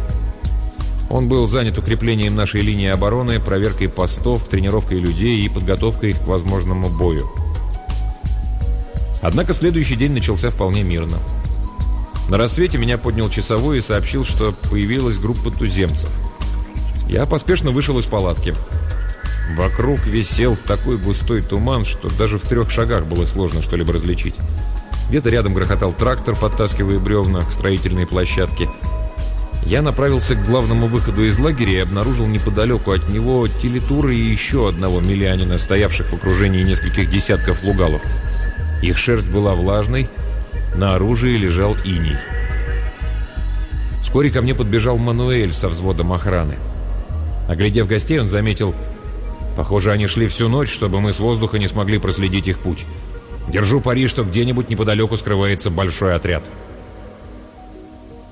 Он был занят укреплением нашей линии обороны, проверкой постов, тренировкой людей и подготовкой их к возможному бою. Однако следующий день начался вполне мирно. На рассвете меня поднял часовой и сообщил, что появилась группа туземцев. Я поспешно вышел из палатки. Вокруг висел такой густой туман, что даже в трех шагах было сложно что-либо различить. Где-то рядом грохотал трактор, подтаскивая бревна к строительной площадке. Я направился к главному выходу из лагеря и обнаружил неподалеку от него телетуры и еще одного миллианина, стоявших в окружении нескольких десятков лугалов. Их шерсть была влажной, на оружии лежал иней. Вскоре ко мне подбежал Мануэль со взводом охраны. Оглядев гостей, он заметил, похоже, они шли всю ночь, чтобы мы с воздуха не смогли проследить их путь. Держу пари, что где-нибудь неподалеку скрывается большой отряд.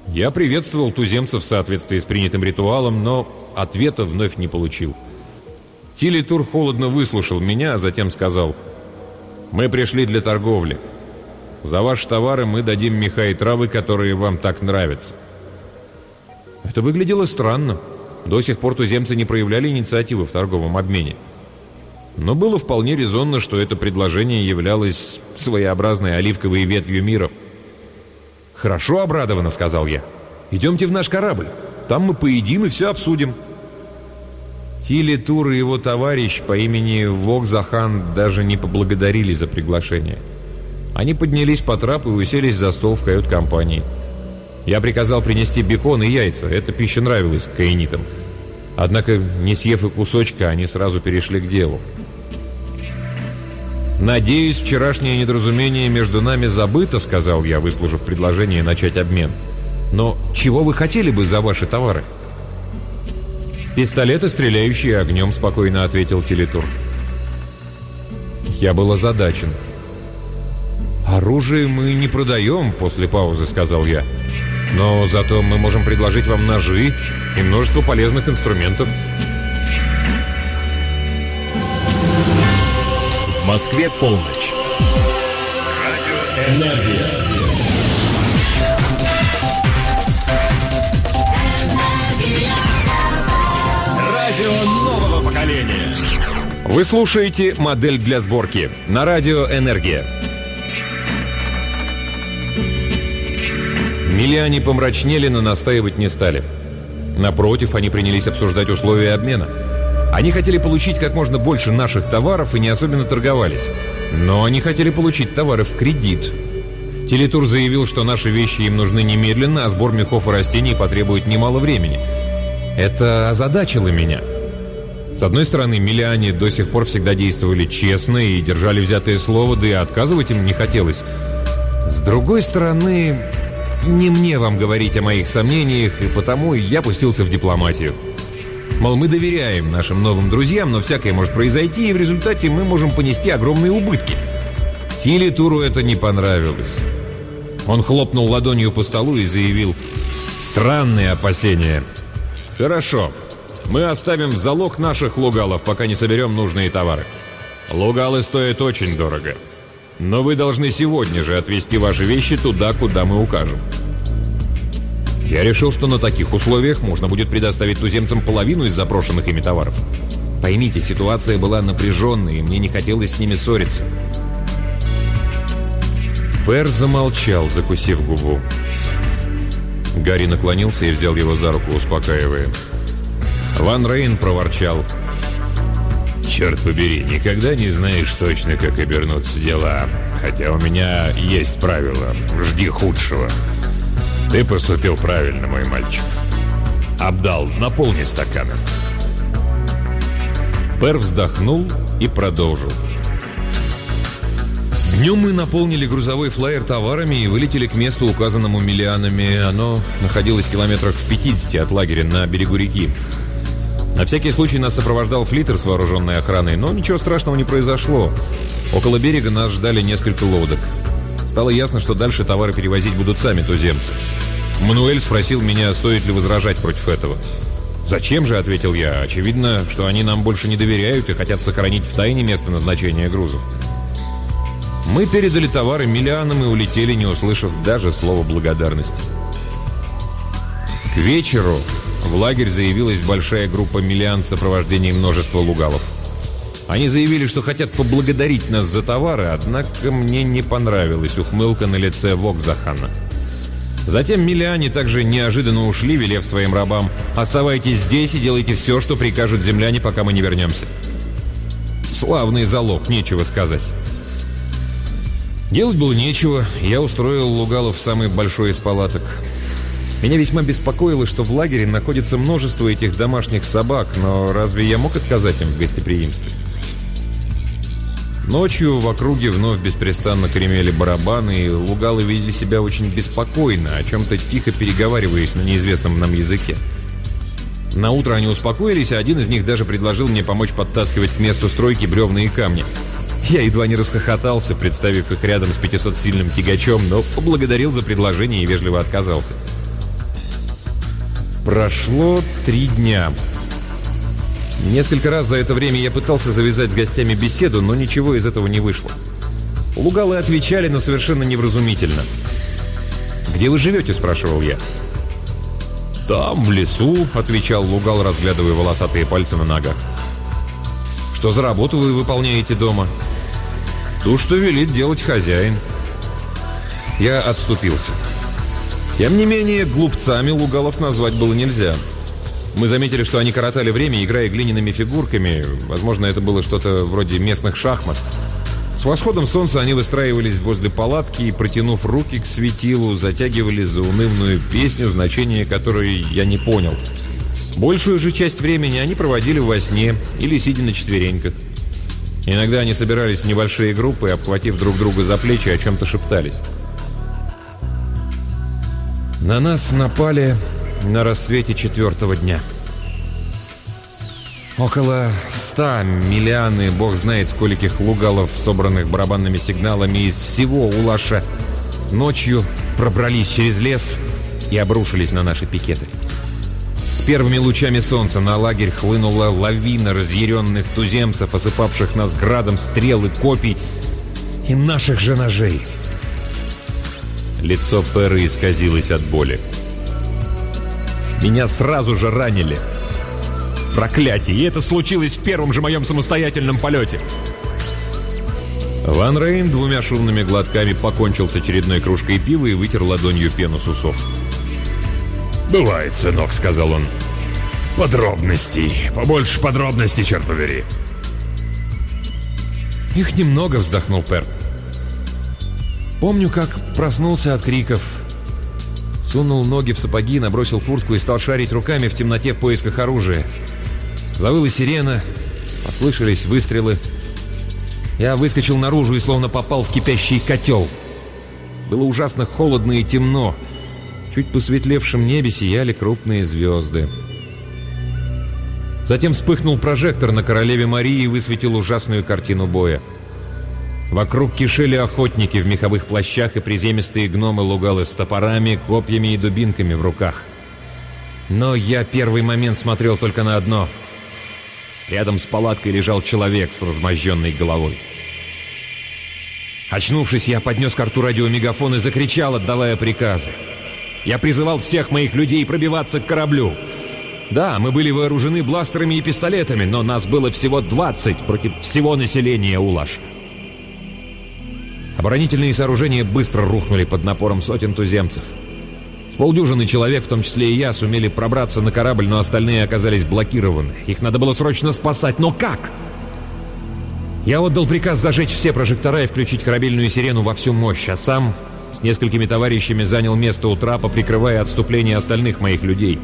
Я приветствовал туземцев в соответствии с принятым ритуалом, но ответа вновь не получил. Тилитур холодно выслушал меня, а затем сказал, «Мы пришли для торговли. За ваши товары мы дадим меха и травы, которые вам так нравятся». Это выглядело странно. До сих пор туземцы не проявляли инициативы в торговом обмене. Но было вполне резонно, что это предложение являлось своеобразной оливковой ветвью мира. «Хорошо обрадованно», — сказал я. «Идемте в наш корабль. Там мы поедим и все обсудим». Тили Тур и его товарищ по имени Вокзахан даже не поблагодарили за приглашение. Они поднялись по трапу и уселись за стол в кают-компании. Я приказал принести бекон и яйца. Эта пища нравилась каинитам. Однако, не съев и кусочка, они сразу перешли к делу. «Надеюсь, вчерашнее недоразумение между нами забыто», — сказал я, выслужив предложение начать обмен. «Но чего вы хотели бы за ваши товары?» «Пистолеты, стреляющие огнем», — спокойно ответил Телетур. Я был озадачен. «Оружие мы не продаем», — после паузы сказал я. «Но зато мы можем предложить вам ножи и множество полезных инструментов». В Москве полночь. Энергия. Радио нового поколения. Вы слушаете «Модель для сборки» на радио «Энергия». Миллиане помрачнели, но настаивать не стали. Напротив, они принялись обсуждать условия обмена. Они хотели получить как можно больше наших товаров и не особенно торговались. Но они хотели получить товары в кредит. Телетур заявил, что наши вещи им нужны немедленно, а сбор мехов и растений потребует немало времени. Это озадачило меня. С одной стороны, миллиане до сих пор всегда действовали честно и держали взятое слово, да и отказывать им не хотелось. С другой стороны, не мне вам говорить о моих сомнениях, и потому я пустился в дипломатию. Мол, мы доверяем нашим новым друзьям, но всякое может произойти, и в результате мы можем понести огромные убытки. Тиле Туру это не понравилось. Он хлопнул ладонью по столу и заявил «Странные опасения». «Хорошо, мы оставим в залог наших лугалов, пока не соберем нужные товары. Лугалы стоят очень дорого. Но вы должны сегодня же отвезти ваши вещи туда, куда мы укажем». Я решил, что на таких условиях можно будет предоставить туземцам половину из запрошенных ими товаров. Поймите, ситуация была напряженной, и мне не хотелось с ними ссориться. Пер замолчал, закусив губу. Гарри наклонился и взял его за руку, успокаивая. Ван Рейн проворчал. «Черт побери, никогда не знаешь точно, как обернутся дела. Хотя у меня есть правило. Жди худшего». «Ты поступил правильно, мой мальчик. Абдал, наполни стаканы». Пер вздохнул и продолжил. Днем мы наполнили грузовой флайер товарами и вылетели к месту, указанному миллианами. Оно находилось в километрах в 50 от лагеря на берегу реки. На всякий случай нас сопровождал флитер с вооруженной охраной, но ничего страшного не произошло. Около берега нас ждали несколько лодок. Стало ясно, что дальше товары перевозить будут сами туземцы. Мануэль спросил меня, стоит ли возражать против этого. «Зачем же?» – ответил я. «Очевидно, что они нам больше не доверяют и хотят сохранить в тайне место назначения грузов». Мы передали товары миллианам и улетели, не услышав даже слова благодарности. К вечеру в лагерь заявилась большая группа миллиан в сопровождении множества лугалов. Они заявили, что хотят поблагодарить нас за товары, однако мне не понравилась ухмылка на лице Вокзахана. Затем миллиане также неожиданно ушли, велев своим рабам «Оставайтесь здесь и делайте все, что прикажут земляне, пока мы не вернемся». Славный залог, нечего сказать. Делать было нечего, я устроил Лугалов в самый большой из палаток. Меня весьма беспокоило, что в лагере находится множество этих домашних собак, но разве я мог отказать им в гостеприимстве? Ночью в округе вновь беспрестанно кремели барабаны, и лугалы видели себя очень беспокойно, о чем-то тихо переговариваясь на неизвестном нам языке. На утро они успокоились, а один из них даже предложил мне помочь подтаскивать к месту стройки бревна и камни. Я едва не расхохотался, представив их рядом с 500-сильным тягачом, но поблагодарил за предложение и вежливо отказался. Прошло три дня. Несколько раз за это время я пытался завязать с гостями беседу, но ничего из этого не вышло. Лугалы отвечали, но совершенно невразумительно. «Где вы живете?» – спрашивал я. «Там, в лесу», – отвечал Лугал, разглядывая волосатые пальцы на ногах. «Что за работу вы выполняете дома?» «То, что велит делать хозяин». Я отступился. Тем не менее, глупцами Лугалов назвать было нельзя – мы заметили, что они коротали время, играя глиняными фигурками. Возможно, это было что-то вроде местных шахмат. С восходом солнца они выстраивались возле палатки и, протянув руки к светилу, затягивали заунывную песню, значение которой я не понял. Большую же часть времени они проводили во сне или сидя на четвереньках. Иногда они собирались в небольшие группы, обхватив друг друга за плечи, о чем-то шептались. На нас напали на рассвете четвертого дня. Около ста миллианы, бог знает скольких лугалов, собранных барабанными сигналами из всего Улаша, ночью пробрались через лес и обрушились на наши пикеты. С первыми лучами солнца на лагерь хлынула лавина разъяренных туземцев, осыпавших нас градом стрелы, копий и наших же ножей. Лицо Перы исказилось от боли. Меня сразу же ранили. Проклятие! И это случилось в первом же моем самостоятельном полете. Ван Рейн двумя шумными глотками покончил с очередной кружкой пива и вытер ладонью пену с усов. «Бывает, сынок», — сказал он. «Подробностей. Побольше подробностей, черт побери». «Их немного», — вздохнул Пер. «Помню, как проснулся от криков. Сунул ноги в сапоги, набросил куртку и стал шарить руками в темноте в поисках оружия. Завыла сирена, послышались выстрелы. Я выскочил наружу и словно попал в кипящий котел. Было ужасно холодно и темно. Чуть посветлевшем небе сияли крупные звезды. Затем вспыхнул прожектор на королеве Марии и высветил ужасную картину боя. Вокруг кишели охотники в меховых плащах и приземистые гномы-лугалы с топорами, копьями и дубинками в руках. Но я первый момент смотрел только на одно. Рядом с палаткой лежал человек с размозженной головой. Очнувшись, я поднес к рту радиомегафон и закричал, отдавая приказы. Я призывал всех моих людей пробиваться к кораблю. Да, мы были вооружены бластерами и пистолетами, но нас было всего 20 против всего населения Улаш. Оборонительные сооружения быстро рухнули под напором сотен туземцев. С полдюжины человек, в том числе и я, сумели пробраться на корабль, но остальные оказались блокированы. Их надо было срочно спасать, но как? Я отдал приказ зажечь все прожектора и включить корабельную сирену во всю мощь, а сам с несколькими товарищами занял место у трапа, прикрывая отступление остальных моих людей.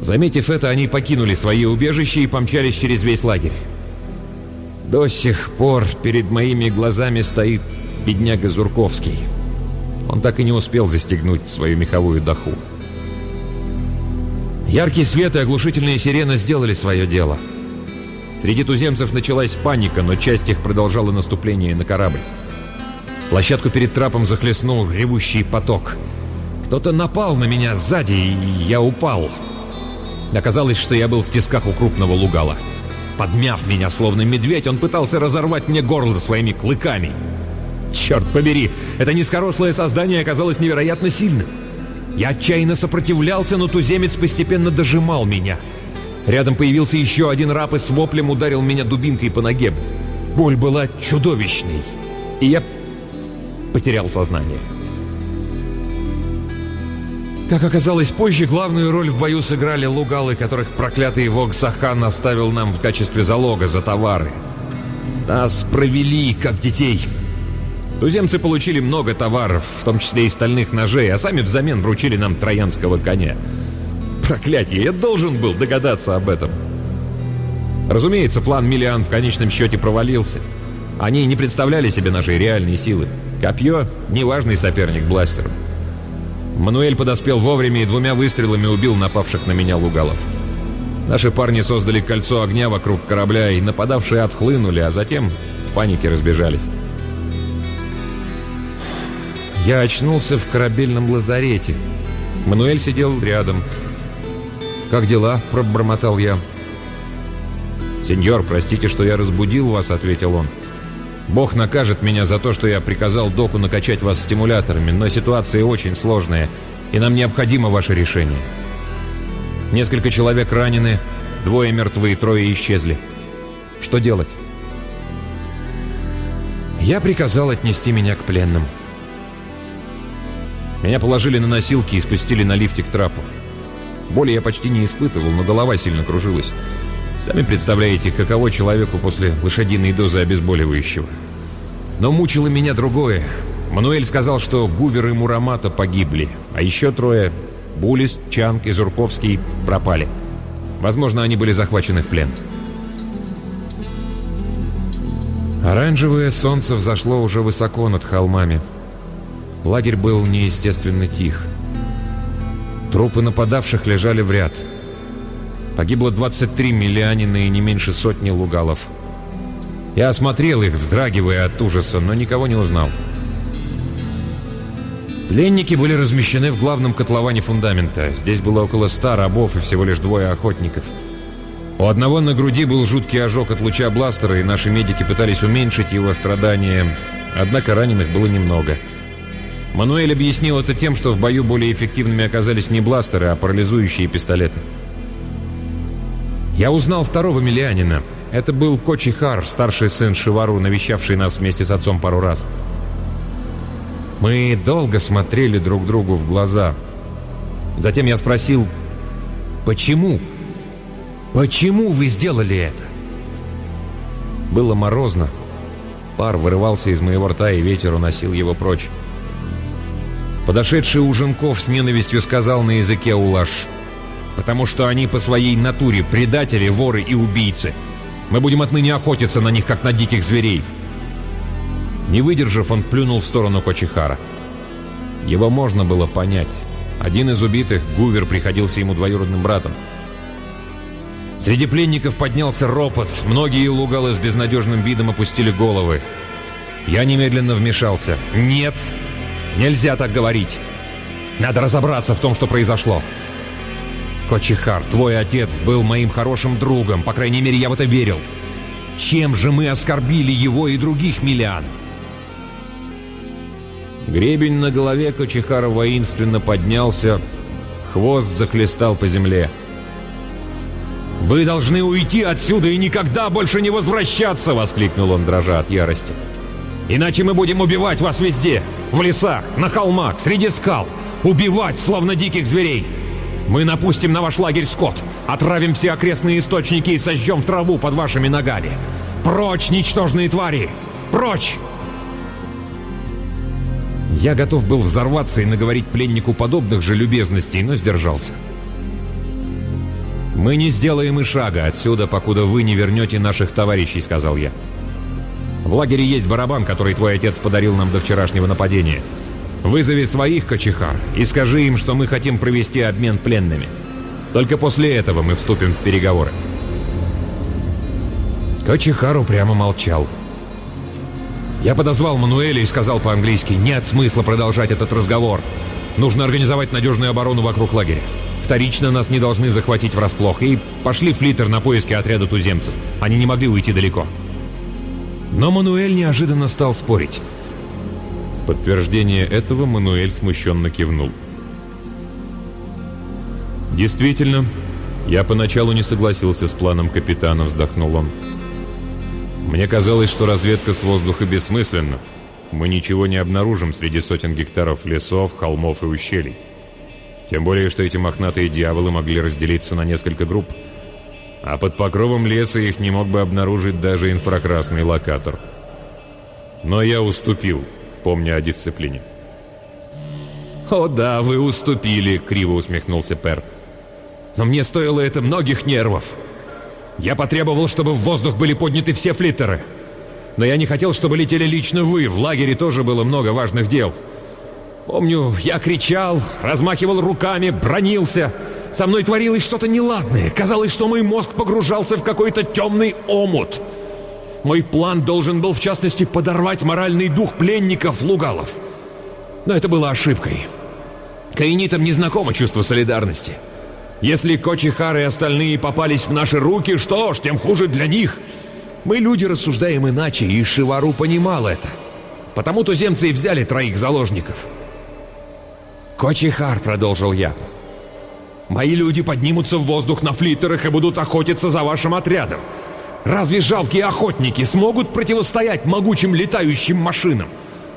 Заметив это, они покинули свои убежища и помчались через весь лагерь. До сих пор перед моими глазами стоит бедняга Зурковский. Он так и не успел застегнуть свою меховую даху. Яркий свет и оглушительные сирены сделали свое дело. Среди туземцев началась паника, но часть их продолжала наступление на корабль. Площадку перед трапом захлестнул ревущий поток. Кто-то напал на меня сзади, и я упал. Оказалось, что я был в тисках у крупного лугала. Подмяв меня, словно медведь, он пытался разорвать мне горло своими клыками. Черт побери, это низкорослое создание оказалось невероятно сильным. Я отчаянно сопротивлялся, но туземец постепенно дожимал меня. Рядом появился еще один раб и с воплем ударил меня дубинкой по ноге. Боль была чудовищной, и я потерял сознание. Как оказалось позже, главную роль в бою сыграли лугалы, которых проклятый Вогсахан оставил нам в качестве залога за товары. Нас провели, как детей. Туземцы получили много товаров, в том числе и стальных ножей, а сами взамен вручили нам троянского коня. Проклятие, я должен был догадаться об этом. Разумеется, план Миллиан в конечном счете провалился. Они не представляли себе нашей реальной силы. Копье — неважный соперник бластеру. Мануэль подоспел вовремя и двумя выстрелами убил напавших на меня лугалов. Наши парни создали кольцо огня вокруг корабля, и нападавшие отхлынули, а затем в панике разбежались. Я очнулся в корабельном лазарете. Мануэль сидел рядом. «Как дела?» – пробормотал я. «Сеньор, простите, что я разбудил вас», — ответил он. «Бог накажет меня за то, что я приказал доку накачать вас стимуляторами, но ситуация очень сложная, и нам необходимо ваше решение. Несколько человек ранены, двое мертвы, трое исчезли. Что делать?» Я приказал отнести меня к пленным. Меня положили на носилки и спустили на лифте к трапу. Боли я почти не испытывал, но голова сильно кружилась. Сами представляете, каково человеку после лошадиной дозы обезболивающего. Но мучило меня другое. Мануэль сказал, что Гувер и Мурамата погибли, а еще трое — Булис, Чанг и Зурковский — пропали. Возможно, они были захвачены в плен. Оранжевое солнце взошло уже высоко над холмами. Лагерь был неестественно тих. Трупы нападавших лежали в ряд — Погибло 23 миллианина и не меньше сотни лугалов. Я осмотрел их, вздрагивая от ужаса, но никого не узнал. Пленники были размещены в главном котловане фундамента. Здесь было около ста рабов и всего лишь двое охотников. У одного на груди был жуткий ожог от луча бластера, и наши медики пытались уменьшить его страдания, однако раненых было немного. Мануэль объяснил это тем, что в бою более эффективными оказались не бластеры, а парализующие пистолеты. Я узнал второго миллианина. Это был Кочи Хар, старший сын Шивару, навещавший нас вместе с отцом пару раз. Мы долго смотрели друг другу в глаза. Затем я спросил, «Почему? Почему вы сделали это?» Было морозно. Пар вырывался из моего рта, и ветер уносил его прочь. Подошедший у Ужинков с ненавистью сказал на языке улаш потому что они по своей натуре предатели, воры и убийцы. Мы будем отныне охотиться на них, как на диких зверей». Не выдержав, он плюнул в сторону Кочихара. Его можно было понять. Один из убитых, Гувер, приходился ему двоюродным братом. Среди пленников поднялся ропот. Многие лугалы с безнадежным видом опустили головы. Я немедленно вмешался. «Нет! Нельзя так говорить! Надо разобраться в том, что произошло!» Кочихар, твой отец был моим хорошим другом, по крайней мере, я в это верил. Чем же мы оскорбили его и других миллиан? Гребень на голове Кочихара воинственно поднялся, хвост захлестал по земле. «Вы должны уйти отсюда и никогда больше не возвращаться!» — воскликнул он, дрожа от ярости. «Иначе мы будем убивать вас везде! В лесах, на холмах, среди скал! Убивать, словно диких зверей!» Мы напустим на ваш лагерь скот, отравим все окрестные источники и сожжем траву под вашими ногами. Прочь, ничтожные твари! Прочь!» Я готов был взорваться и наговорить пленнику подобных же любезностей, но сдержался. «Мы не сделаем и шага отсюда, покуда вы не вернете наших товарищей», — сказал я. «В лагере есть барабан, который твой отец подарил нам до вчерашнего нападения. Вызови своих, Качихар, и скажи им, что мы хотим провести обмен пленными. Только после этого мы вступим в переговоры. Качихар упрямо молчал. Я подозвал Мануэля и сказал по-английски, нет смысла продолжать этот разговор. Нужно организовать надежную оборону вокруг лагеря. Вторично нас не должны захватить врасплох. И пошли флиттер на поиски отряда туземцев. Они не могли уйти далеко. Но Мануэль неожиданно стал спорить подтверждение этого Мануэль смущенно кивнул. «Действительно, я поначалу не согласился с планом капитана», — вздохнул он. «Мне казалось, что разведка с воздуха бессмысленна. Мы ничего не обнаружим среди сотен гектаров лесов, холмов и ущелий. Тем более, что эти мохнатые дьяволы могли разделиться на несколько групп. А под покровом леса их не мог бы обнаружить даже инфракрасный локатор. Но я уступил, помня о дисциплине. «О да, вы уступили», — криво усмехнулся Пер. «Но мне стоило это многих нервов. Я потребовал, чтобы в воздух были подняты все флиттеры. Но я не хотел, чтобы летели лично вы. В лагере тоже было много важных дел. Помню, я кричал, размахивал руками, бронился. Со мной творилось что-то неладное. Казалось, что мой мозг погружался в какой-то темный омут. Мой план должен был, в частности, подорвать моральный дух пленников Лугалов. Но это было ошибкой. Каинитам не знакомо чувство солидарности. Если Кочихар и остальные попались в наши руки, что ж, тем хуже для них. Мы люди рассуждаем иначе, и Шивару понимал это. Потому туземцы и взяли троих заложников. «Кочихар», — продолжил я, — «мои люди поднимутся в воздух на флиттерах и будут охотиться за вашим отрядом. Разве жалкие охотники смогут противостоять могучим летающим машинам?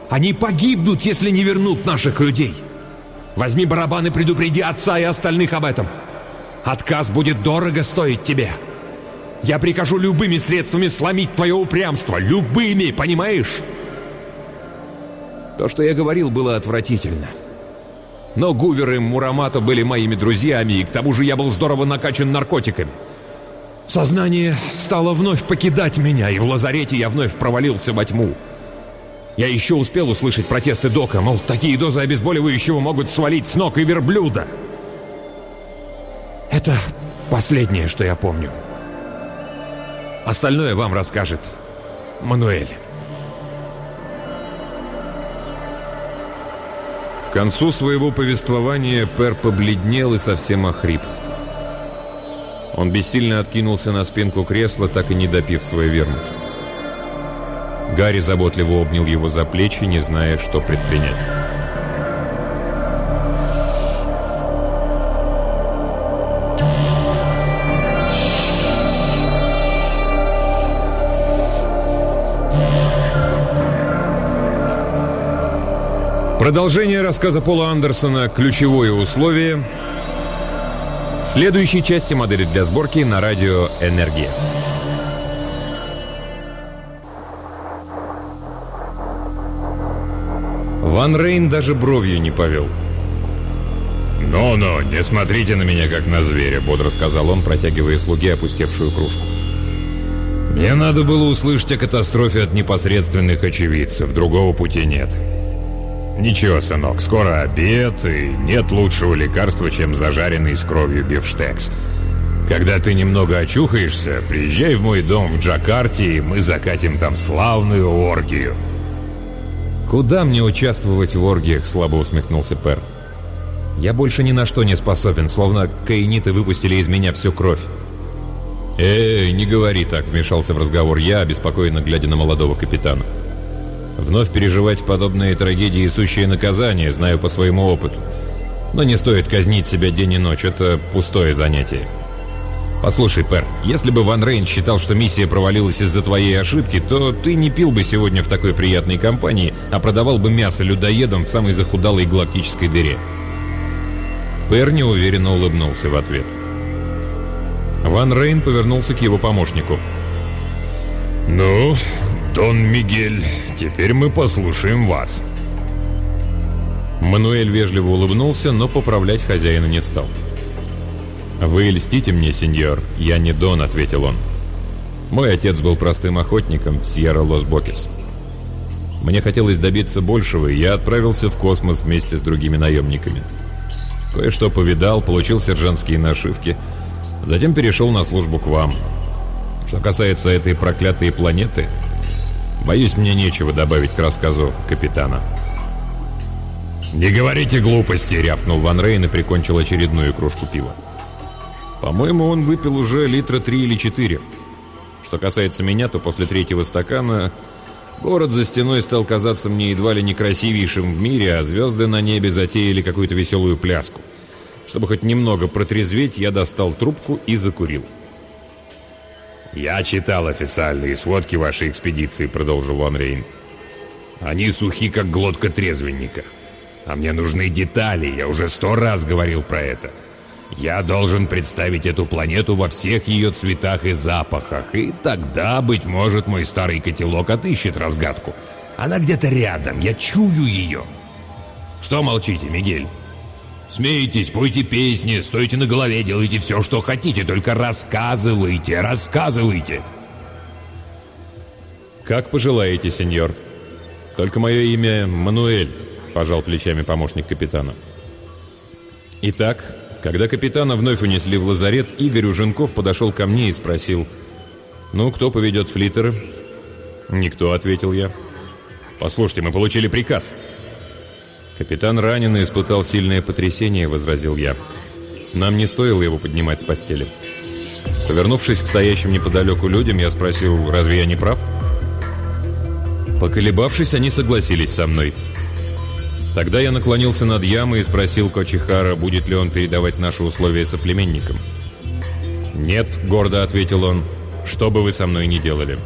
Они погибнут, если не вернут наших людей. Возьми барабан и предупреди отца и остальных об этом. Отказ будет дорого стоить тебе. Я прикажу любыми средствами сломить твое упрямство. Любыми, понимаешь? То, что я говорил, было отвратительно. Но Гувер и Мурамато были моими друзьями, и к тому же я был здорово накачан наркотиками. Сознание стало вновь покидать меня, и в лазарете я вновь провалился во тьму. Я еще успел услышать протесты Дока, мол, такие дозы обезболивающего могут свалить с ног и верблюда. Это последнее, что я помню. Остальное вам расскажет Мануэль. К концу своего повествования Пер побледнел и совсем охрип. Он бессильно откинулся на спинку кресла, так и не допив свой вермут. Гарри заботливо обнял его за плечи, не зная, что предпринять. Продолжение рассказа Пола Андерсона «Ключевое условие» следующей части модели для сборки на радио «Энергия». Ван Рейн даже бровью не повел. «Ну-ну, не смотрите на меня, как на зверя», — бодро сказал он, протягивая слуге опустевшую кружку. «Мне надо было услышать о катастрофе от непосредственных очевидцев, другого пути нет». «Ничего, сынок, скоро обед, и нет лучшего лекарства, чем зажаренный с кровью бифштекс. Когда ты немного очухаешься, приезжай в мой дом в Джакарте, и мы закатим там славную оргию». «Куда мне участвовать в оргиях?» — слабо усмехнулся Пер. «Я больше ни на что не способен, словно каиниты выпустили из меня всю кровь». «Эй, не говори так», — вмешался в разговор я, обеспокоенно глядя на молодого капитана. Вновь переживать подобные трагедии – сущее наказание, знаю по своему опыту. Но не стоит казнить себя день и ночь, это пустое занятие. Послушай, Пер, если бы Ван Рейн считал, что миссия провалилась из-за твоей ошибки, то ты не пил бы сегодня в такой приятной компании, а продавал бы мясо людоедам в самой захудалой галактической дыре. Пер неуверенно улыбнулся в ответ. Ван Рейн повернулся к его помощнику. «Ну, Дон Мигель, теперь мы послушаем вас». Мануэль вежливо улыбнулся, но поправлять хозяина не стал. «Вы льстите мне, сеньор, я не Дон», — ответил он. «Мой отец был простым охотником в Сьерра-Лос-Бокес. Мне хотелось добиться большего, и я отправился в космос вместе с другими наемниками. Кое-что повидал, получил сержантские нашивки, затем перешел на службу к вам. Что касается этой проклятой планеты, боюсь, мне нечего добавить к рассказу капитана». «Не говорите глупости!» — рявкнул Ван Рейн и прикончил очередную кружку пива. По-моему, он выпил уже литра три или четыре. Что касается меня, то после третьего стакана город за стеной стал казаться мне едва ли не красивейшим в мире, а звезды на небе затеяли какую-то веселую пляску. Чтобы хоть немного протрезветь, я достал трубку и закурил. «Я читал официальные сводки вашей экспедиции», — продолжил Ван Рейн. «Они сухи, как глотка трезвенника. А мне нужны детали, я уже сто раз говорил про это. Я должен представить эту планету во всех ее цветах и запахах, и тогда, быть может, мой старый котелок отыщет разгадку. Она где-то рядом, я чую ее. Что молчите, Мигель? Смейтесь, пойте песни, стойте на голове, делайте все, что хотите, только рассказывайте, рассказывайте. Как пожелаете, сеньор. Только мое имя Мануэль, пожал плечами помощник капитана. Итак, когда капитана вновь унесли в лазарет, Игорь Уженков подошел ко мне и спросил, «Ну, кто поведет флиттеры?» «Никто», — ответил я. «Послушайте, мы получили приказ». «Капитан ранен и испытал сильное потрясение», — возразил я. «Нам не стоило его поднимать с постели». Повернувшись к стоящим неподалеку людям, я спросил, «Разве я не прав?» Поколебавшись, они согласились со мной. Тогда я наклонился над ямой и спросил Кочихара, будет ли он передавать наши условия соплеменникам. «Нет», — гордо ответил он, — «что бы вы со мной ни делали».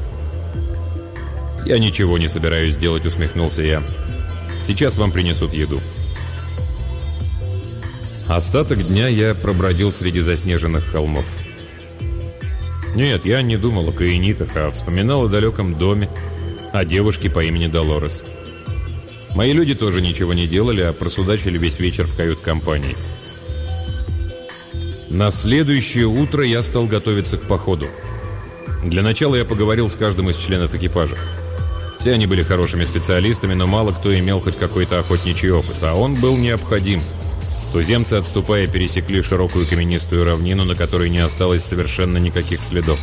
«Я ничего не собираюсь делать», — усмехнулся я. «Сейчас вам принесут еду». Остаток дня я пробродил среди заснеженных холмов. Нет, я не думал о каинитах, а вспоминал о далеком доме, о девушке по имени Долорес. Мои люди тоже ничего не делали, а просудачили весь вечер в кают-компании. На следующее утро я стал готовиться к походу. Для начала я поговорил с каждым из членов экипажа. Все они были хорошими специалистами, но мало кто имел хоть какой-то охотничий опыт, а он был необходим. Туземцы, отступая, пересекли широкую каменистую равнину, на которой не осталось совершенно никаких следов.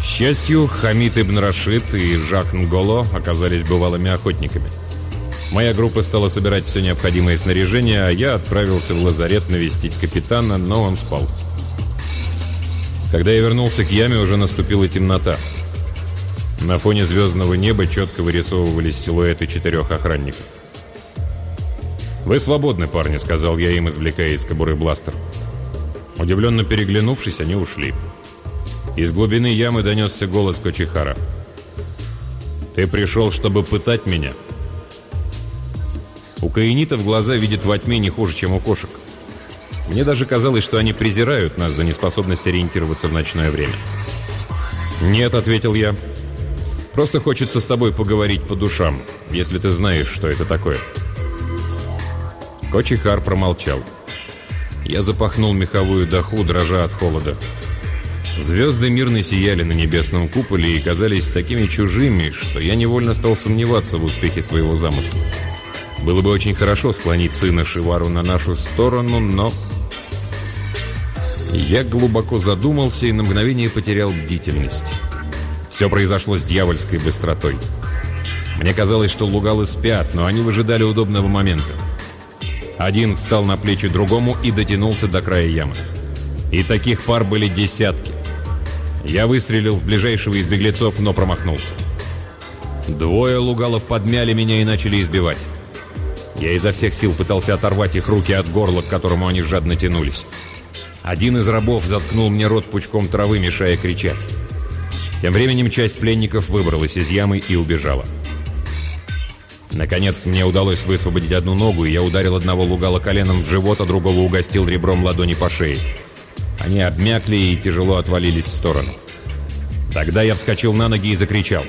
К счастью, Хамид ибн Рашид и Жак Нголо оказались бывалыми охотниками. Моя группа стала собирать все необходимое снаряжение, а я отправился в лазарет навестить капитана, но он спал. Когда я вернулся к яме, уже наступила темнота. На фоне звездного неба четко вырисовывались силуэты четырех охранников. «Вы свободны, парни», — сказал я им, извлекая из кобуры бластер. Удивленно переглянувшись, они ушли. Из глубины ямы донесся голос Кочихара. «Ты пришел, чтобы пытать меня?» У каинитов глаза видят во тьме не хуже, чем у кошек. Мне даже казалось, что они презирают нас за неспособность ориентироваться в ночное время. «Нет», — ответил я. «Просто хочется с тобой поговорить по душам, если ты знаешь, что это такое». Кочихар промолчал. Я запахнул меховую доху, дрожа от холода. Звезды мирно сияли на небесном куполе и казались такими чужими, что я невольно стал сомневаться в успехе своего замысла. Было бы очень хорошо склонить сына Шивару на нашу сторону, но... Я глубоко задумался и на мгновение потерял бдительность. Все произошло с дьявольской быстротой. Мне казалось, что лугалы спят, но они выжидали удобного момента. Один встал на плечи другому и дотянулся до края ямы. И таких пар были десятки. Я выстрелил в ближайшего из беглецов, но промахнулся. Двое лугалов подмяли меня и начали избивать. Я изо всех сил пытался оторвать их руки от горла, к которому они жадно тянулись. Один из рабов заткнул мне рот пучком травы, мешая кричать. Тем временем часть пленников выбралась из ямы и убежала. Наконец, мне удалось высвободить одну ногу, и я ударил одного лугала коленом в живот, а другого угостил ребром ладони по шее. Они обмякли и тяжело отвалились в сторону. Тогда я вскочил на ноги и закричал.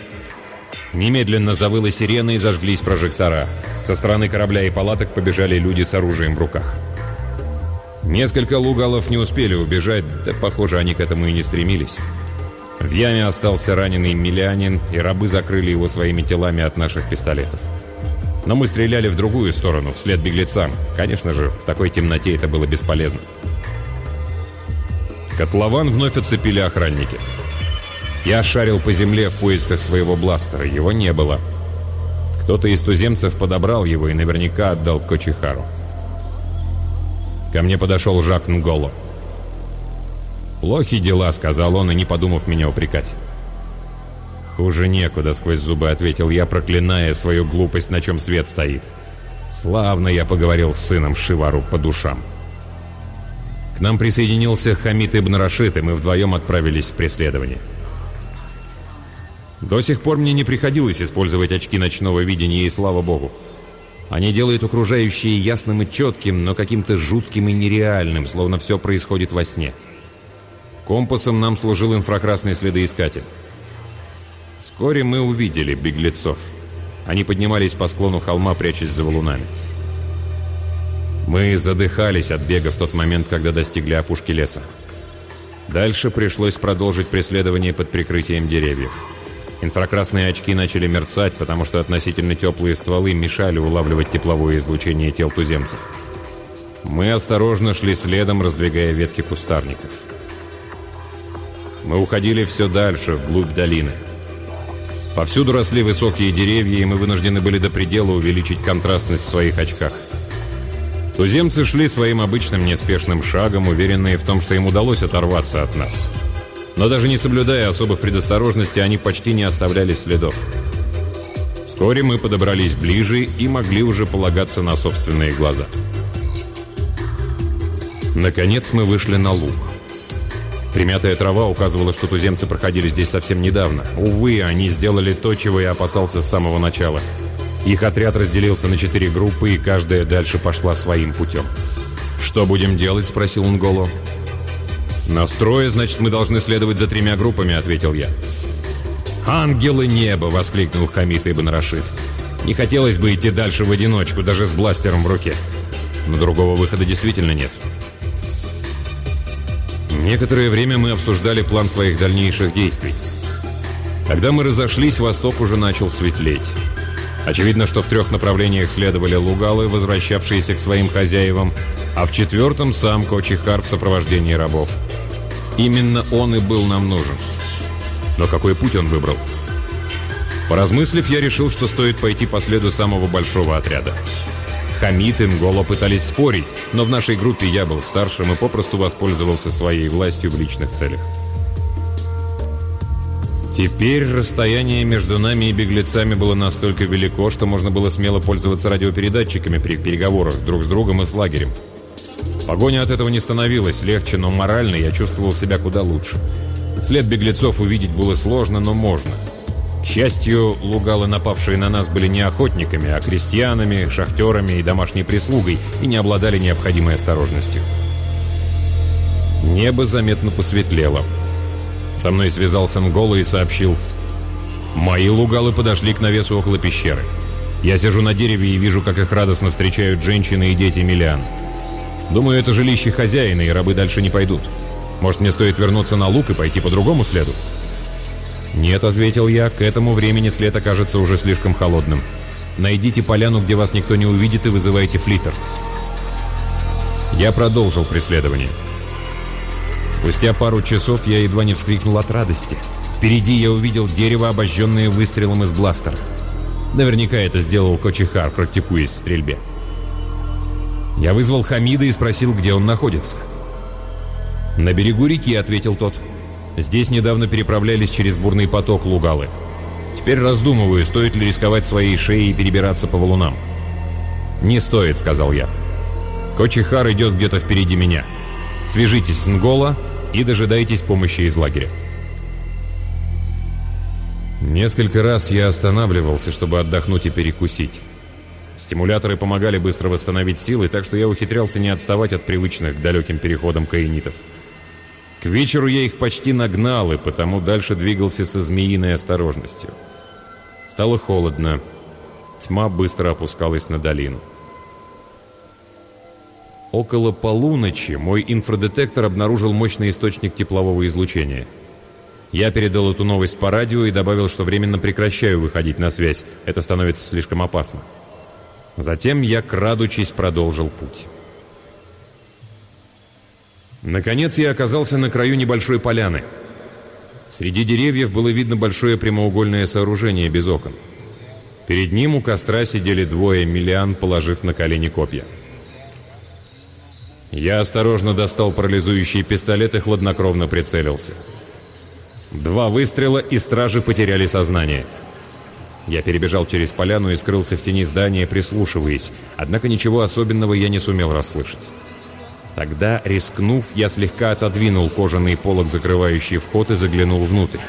Немедленно завыла сирена и зажглись прожектора. Со стороны корабля и палаток побежали люди с оружием в руках. Несколько лугалов не успели убежать, да, похоже, они к этому и не стремились. В яме остался раненый миллянин, и рабы закрыли его своими телами от наших пистолетов. Но мы стреляли в другую сторону, вслед беглецам. Конечно же, в такой темноте это было бесполезно. Котлован вновь оцепили охранники. Я шарил по земле в поисках своего бластера. Его не было. — кто-то из туземцев подобрал его и наверняка отдал Кочихару. Ко мне подошел Жак Нголо. «Плохи дела», — сказал он, и не подумав меня упрекать. «Хуже некуда», — сквозь зубы ответил я, проклиная свою глупость, на чем свет стоит. Славно я поговорил с сыном Шивару по душам. К нам присоединился Хамид Ибн Рашид, и мы вдвоем отправились в преследование. До сих пор мне не приходилось использовать очки ночного видения, и слава богу. Они делают окружающее ясным и четким, но каким-то жутким и нереальным, словно все происходит во сне. Компасом нам служил инфракрасный следоискатель. Вскоре мы увидели беглецов. Они поднимались по склону холма, прячась за валунами. Мы задыхались от бега в тот момент, когда достигли опушки леса. Дальше пришлось продолжить преследование под прикрытием деревьев. Инфракрасные очки начали мерцать, потому что относительно теплые стволы мешали улавливать тепловое излучение тел туземцев. Мы осторожно шли следом, раздвигая ветки кустарников. Мы уходили все дальше, вглубь долины. Повсюду росли высокие деревья, и мы вынуждены были до предела увеличить контрастность в своих очках. Туземцы шли своим обычным неспешным шагом, уверенные в том, что им удалось оторваться от нас. Но даже не соблюдая особых предосторожностей, они почти не оставляли следов. Вскоре мы подобрались ближе и могли уже полагаться на собственные глаза. Наконец мы вышли на луг. Примятая трава указывала, что туземцы проходили здесь совсем недавно. Увы, они сделали то, чего я опасался с самого начала – их отряд разделился на четыре группы, и каждая дальше пошла своим путем. «Что будем делать?» – спросил Нголо. «Настроя, значит, мы должны следовать за тремя группами», – ответил я. «Ангелы неба!» – воскликнул Хамид Ибн Рашид. «Не хотелось бы идти дальше в одиночку, даже с бластером в руке. Но другого выхода действительно нет». Некоторое время мы обсуждали план своих дальнейших действий. Когда мы разошлись, восток уже начал светлеть. Очевидно, что в трех направлениях следовали лугалы, возвращавшиеся к своим хозяевам, а в четвертом сам Кочихар в сопровождении рабов. Именно он и был нам нужен. Но какой путь он выбрал? Поразмыслив, я решил, что стоит пойти по следу самого большого отряда. Хамид и Нголо пытались спорить, но в нашей группе я был старшим и попросту воспользовался своей властью в личных целях. Теперь расстояние между нами и беглецами было настолько велико, что можно было смело пользоваться радиопередатчиками при переговорах друг с другом и с лагерем. Погоня от этого не становилась легче, но морально я чувствовал себя куда лучше. След беглецов увидеть было сложно, но можно. Счастью, лугалы, напавшие на нас, были не охотниками, а крестьянами, шахтерами и домашней прислугой и не обладали необходимой осторожностью. Небо заметно посветлело. Со мной связался Нгола и сообщил. «Мои лугалы подошли к навесу около пещеры. Я сижу на дереве и вижу, как их радостно встречают женщины и дети Миллиан. Думаю, это жилище хозяина, и рабы дальше не пойдут. Может, мне стоит вернуться на луг и пойти по другому следу?» «Нет», — ответил я, — «к этому времени след окажется уже слишком холодным. Найдите поляну, где вас никто не увидит, и вызывайте флиттер». Я продолжил преследование. Спустя пару часов я едва не вскрикнул от радости. Впереди я увидел дерево, обожженное выстрелом из бластера. Наверняка это сделал Кочихар, практикуясь в стрельбе. Я вызвал Хамида и спросил, где он находится. «На берегу реки», — ответил тот. «Здесь недавно переправлялись через бурный поток Лугалы. Теперь раздумываю, стоит ли рисковать своей шеей и перебираться по валунам». «Не стоит», — сказал я. «Кочихар идет где-то впереди меня». Свяжитесь с Нгола и дожидайтесь помощи из лагеря. Несколько раз я останавливался, чтобы отдохнуть и перекусить. Стимуляторы помогали быстро восстановить силы, так что я ухитрялся не отставать от привычных к далеким переходам каинитов. К вечеру я их почти нагнал, и потому дальше двигался со змеиной осторожностью. Стало холодно. Тьма быстро опускалась на долину. Около полуночи мой инфрадетектор обнаружил мощный источник теплового излучения. Я передал эту новость по радио и добавил, что временно прекращаю выходить на связь. Это становится слишком опасно. Затем я, крадучись, продолжил путь. Наконец я оказался на краю небольшой поляны. Среди деревьев было видно большое прямоугольное сооружение без окон. Перед ним у костра сидели двое миллиан, положив на колени копья. Я осторожно достал парализующий пистолет и хладнокровно прицелился. Два выстрела, и стражи потеряли сознание. Я перебежал через поляну и скрылся в тени здания, прислушиваясь. Однако ничего особенного я не сумел расслышать. Тогда, рискнув, я слегка отодвинул кожаный полог, закрывающий вход, и заглянул внутрь.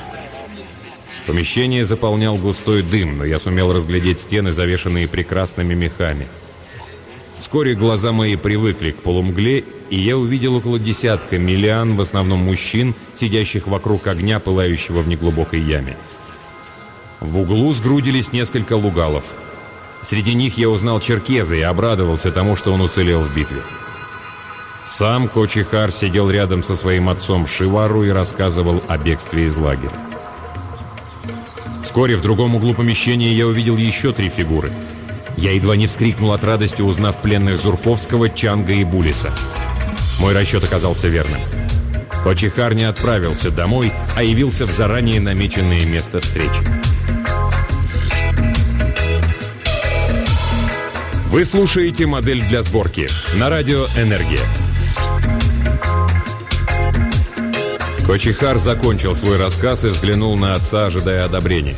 Помещение заполнял густой дым, но я сумел разглядеть стены, завешенные прекрасными мехами. Вскоре глаза мои привыкли к полумгле, и я увидел около десятка миллиан, в основном мужчин, сидящих вокруг огня, пылающего в неглубокой яме. В углу сгрудились несколько лугалов. Среди них я узнал черкеза и обрадовался тому, что он уцелел в битве. Сам Кочихар сидел рядом со своим отцом Шивару и рассказывал о бегстве из лагеря. Вскоре в другом углу помещения я увидел еще три фигуры. Я едва не вскрикнул от радости, узнав пленных Зурковского, Чанга и Булиса. Мой расчет оказался верным. Кочихар не отправился домой, а явился в заранее намеченное место встречи. Вы слушаете модель для сборки на радио «Энергия». Кочихар закончил свой рассказ и взглянул на отца, ожидая одобрения.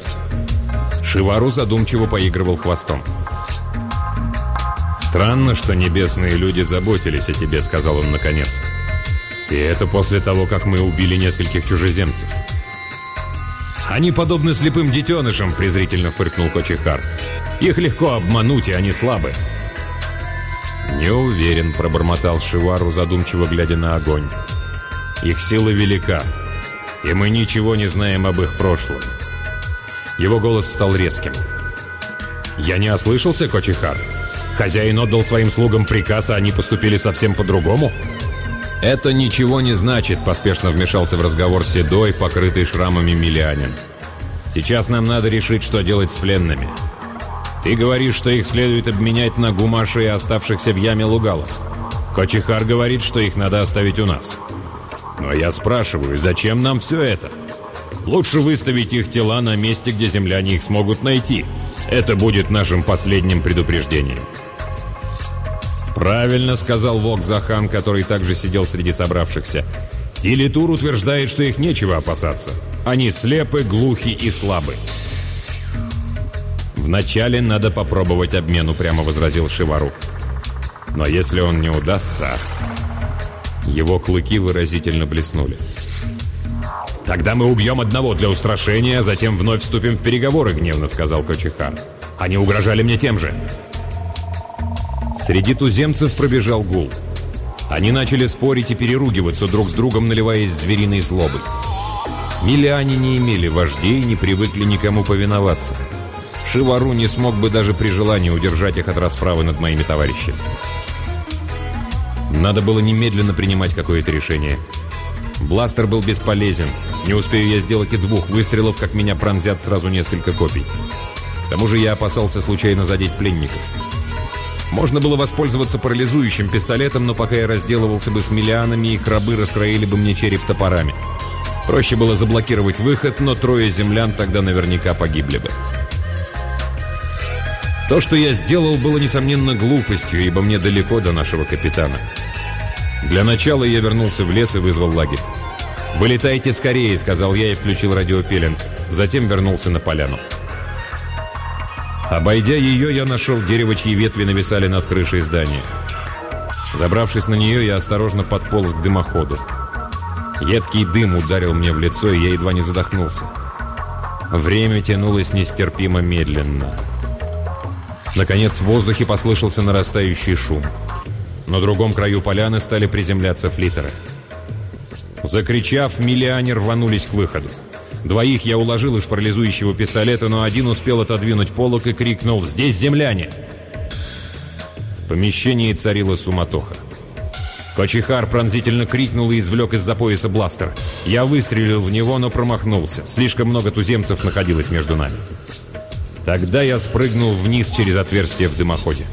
Шивару задумчиво поигрывал хвостом. «Странно, что небесные люди заботились о тебе», — сказал он наконец. «И это после того, как мы убили нескольких чужеземцев». «Они подобны слепым детенышам», — презрительно фыркнул Кочихар. «Их легко обмануть, и они слабы». «Не уверен», — пробормотал Шивару, задумчиво глядя на огонь. Их сила велика, и мы ничего не знаем об их прошлом. Его голос стал резким. «Я не ослышался, Кочихар? Хозяин отдал своим слугам приказ, а они поступили совсем по-другому?» «Это ничего не значит», — поспешно вмешался в разговор седой, покрытый шрамами миллианин. «Сейчас нам надо решить, что делать с пленными. Ты говоришь, что их следует обменять на гумаши оставшихся в яме лугалов. Кочихар говорит, что их надо оставить у нас. Но я спрашиваю, зачем нам все это? Лучше выставить их тела на месте, где земляне их смогут найти. Это будет нашим последним предупреждением. «Правильно», — сказал Вок Захан, который также сидел среди собравшихся. «Телетур утверждает, что их нечего опасаться. Они слепы, глухи и слабы». «Вначале надо попробовать обмену», — прямо возразил Шивару. «Но если он не удастся, его клыки выразительно блеснули. «Тогда мы убьем одного для устрашения, а затем вновь вступим в переговоры», — гневно сказал Кочихар. «Они угрожали мне тем же». Среди туземцев пробежал гул. Они начали спорить и переругиваться друг с другом, наливаясь звериной злобой. Миллиане не имели вождей и не привыкли никому повиноваться. Шивару не смог бы даже при желании удержать их от расправы над моими товарищами. Надо было немедленно принимать какое-то решение. Бластер был бесполезен. Не успею я сделать и двух выстрелов, как меня пронзят сразу несколько копий. К тому же я опасался случайно задеть пленников. Можно было воспользоваться парализующим пистолетом, но пока я разделывался бы с миллианами, их рабы раскроили бы мне череп топорами. Проще было заблокировать выход, но трое землян тогда наверняка погибли бы. То, что я сделал, было, несомненно, глупостью, ибо мне далеко до нашего капитана. Для начала я вернулся в лес и вызвал лагерь. «Вылетайте скорее», — сказал я и включил радиопелен. Затем вернулся на поляну. Обойдя ее, я нашел дерево, чьи ветви нависали над крышей здания. Забравшись на нее, я осторожно подполз к дымоходу. Едкий дым ударил мне в лицо, и я едва не задохнулся. Время тянулось нестерпимо медленно. Наконец в воздухе послышался нарастающий шум. На другом краю поляны стали приземляться флитеры. Закричав, миллионер рванулись к выходу. Двоих я уложил из парализующего пистолета, но один успел отодвинуть полок и крикнул «Здесь земляне!». В помещении царила суматоха. Кочихар пронзительно крикнул и извлек из-за пояса бластер. Я выстрелил в него, но промахнулся. Слишком много туземцев находилось между нами. Тогда я спрыгнул вниз через отверстие в дымоходе.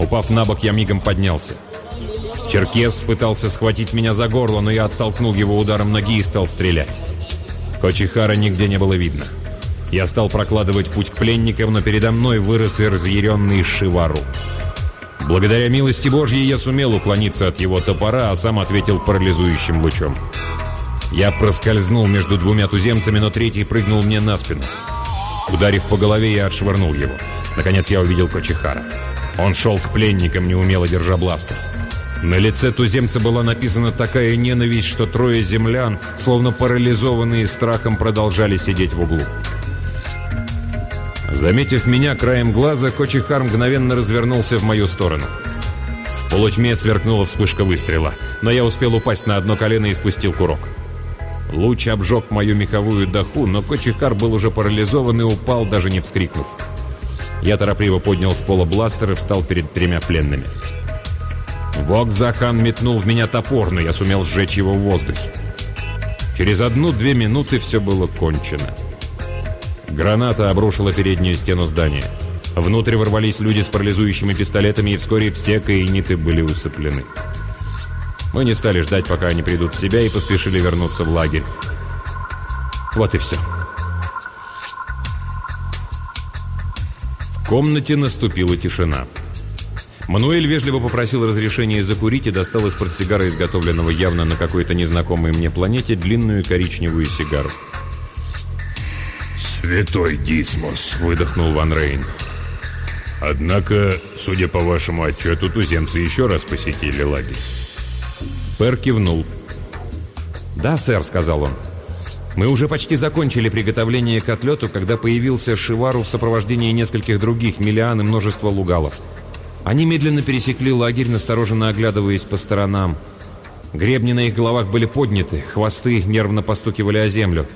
Упав на бок, я мигом поднялся. Черкес пытался схватить меня за горло, но я оттолкнул его ударом ноги и стал стрелять. Кочихара нигде не было видно. Я стал прокладывать путь к пленникам, но передо мной вырос и разъяренный Шивару. Благодаря милости Божьей я сумел уклониться от его топора, а сам ответил парализующим лучом. Я проскользнул между двумя туземцами, но третий прыгнул мне на спину. Ударив по голове, я отшвырнул его. Наконец я увидел Кочихара. Он шел к пленникам, неумело держа бластер. На лице туземца была написана такая ненависть, что трое землян, словно парализованные страхом, продолжали сидеть в углу. Заметив меня краем глаза, Кочихар мгновенно развернулся в мою сторону. В полутьме сверкнула вспышка выстрела, но я успел упасть на одно колено и спустил курок. Луч обжег мою меховую даху, но Кочихар был уже парализован и упал, даже не вскрикнув. Я торопливо поднял с пола бластер и встал перед тремя пленными. Вокзахан метнул в меня топор, но я сумел сжечь его в воздухе. Через одну-две минуты все было кончено. Граната обрушила переднюю стену здания. Внутрь ворвались люди с парализующими пистолетами, и вскоре все каиниты были усыплены. Мы не стали ждать, пока они придут в себя, и поспешили вернуться в лагерь. Вот и все. Комнате наступила тишина. Мануэль вежливо попросил разрешения закурить и достал из портсигара, изготовленного явно на какой-то незнакомой мне планете, длинную коричневую сигару. «Святой Дисмос!» — выдохнул Ван Рейн. «Однако, судя по вашему отчету, туземцы еще раз посетили лагерь». Пэр кивнул. «Да, сэр», — сказал он. «Мы уже почти закончили приготовление к отлету, когда появился Шивару в сопровождении нескольких других миллиан и множества лугалов. Они медленно пересекли лагерь, настороженно оглядываясь по сторонам. Гребни на их головах были подняты, хвосты нервно постукивали о землю.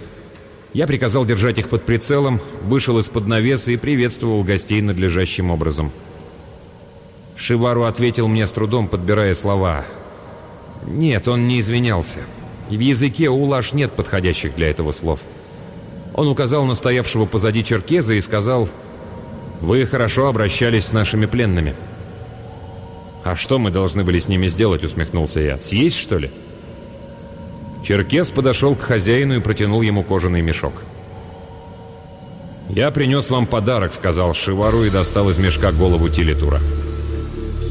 Я приказал держать их под прицелом, вышел из-под навеса и приветствовал гостей надлежащим образом. Шивару ответил мне с трудом, подбирая слова. Нет, он не извинялся. В языке улаш нет подходящих для этого слов. Он указал на стоявшего позади черкеза и сказал, «Вы хорошо обращались с нашими пленными». «А что мы должны были с ними сделать?» — усмехнулся я. «Съесть, что ли?» Черкес подошел к хозяину и протянул ему кожаный мешок. «Я принес вам подарок», — сказал Шивару и достал из мешка голову Тилитура.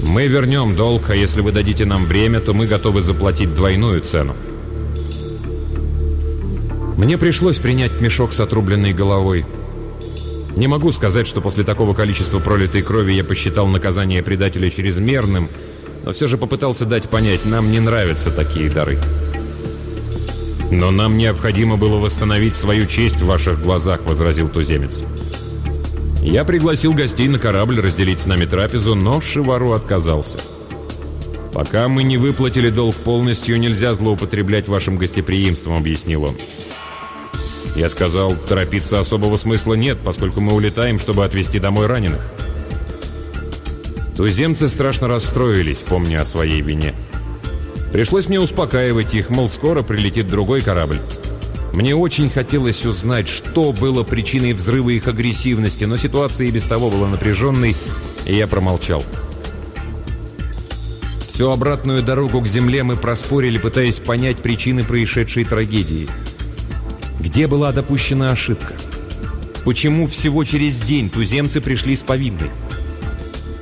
«Мы вернем долг, а если вы дадите нам время, то мы готовы заплатить двойную цену». Мне пришлось принять мешок с отрубленной головой. Не могу сказать, что после такого количества пролитой крови я посчитал наказание предателя чрезмерным, но все же попытался дать понять, нам не нравятся такие дары. «Но нам необходимо было восстановить свою честь в ваших глазах», — возразил туземец. Я пригласил гостей на корабль разделить с нами трапезу, но Шивару отказался. «Пока мы не выплатили долг полностью, нельзя злоупотреблять вашим гостеприимством», — объяснил он. Я сказал, торопиться особого смысла нет, поскольку мы улетаем, чтобы отвезти домой раненых. Туземцы страшно расстроились, помня о своей вине. Пришлось мне успокаивать их, мол, скоро прилетит другой корабль. Мне очень хотелось узнать, что было причиной взрыва их агрессивности, но ситуация и без того была напряженной, и я промолчал. Всю обратную дорогу к земле мы проспорили, пытаясь понять причины происшедшей трагедии. Где была допущена ошибка? Почему всего через день туземцы пришли с повинной?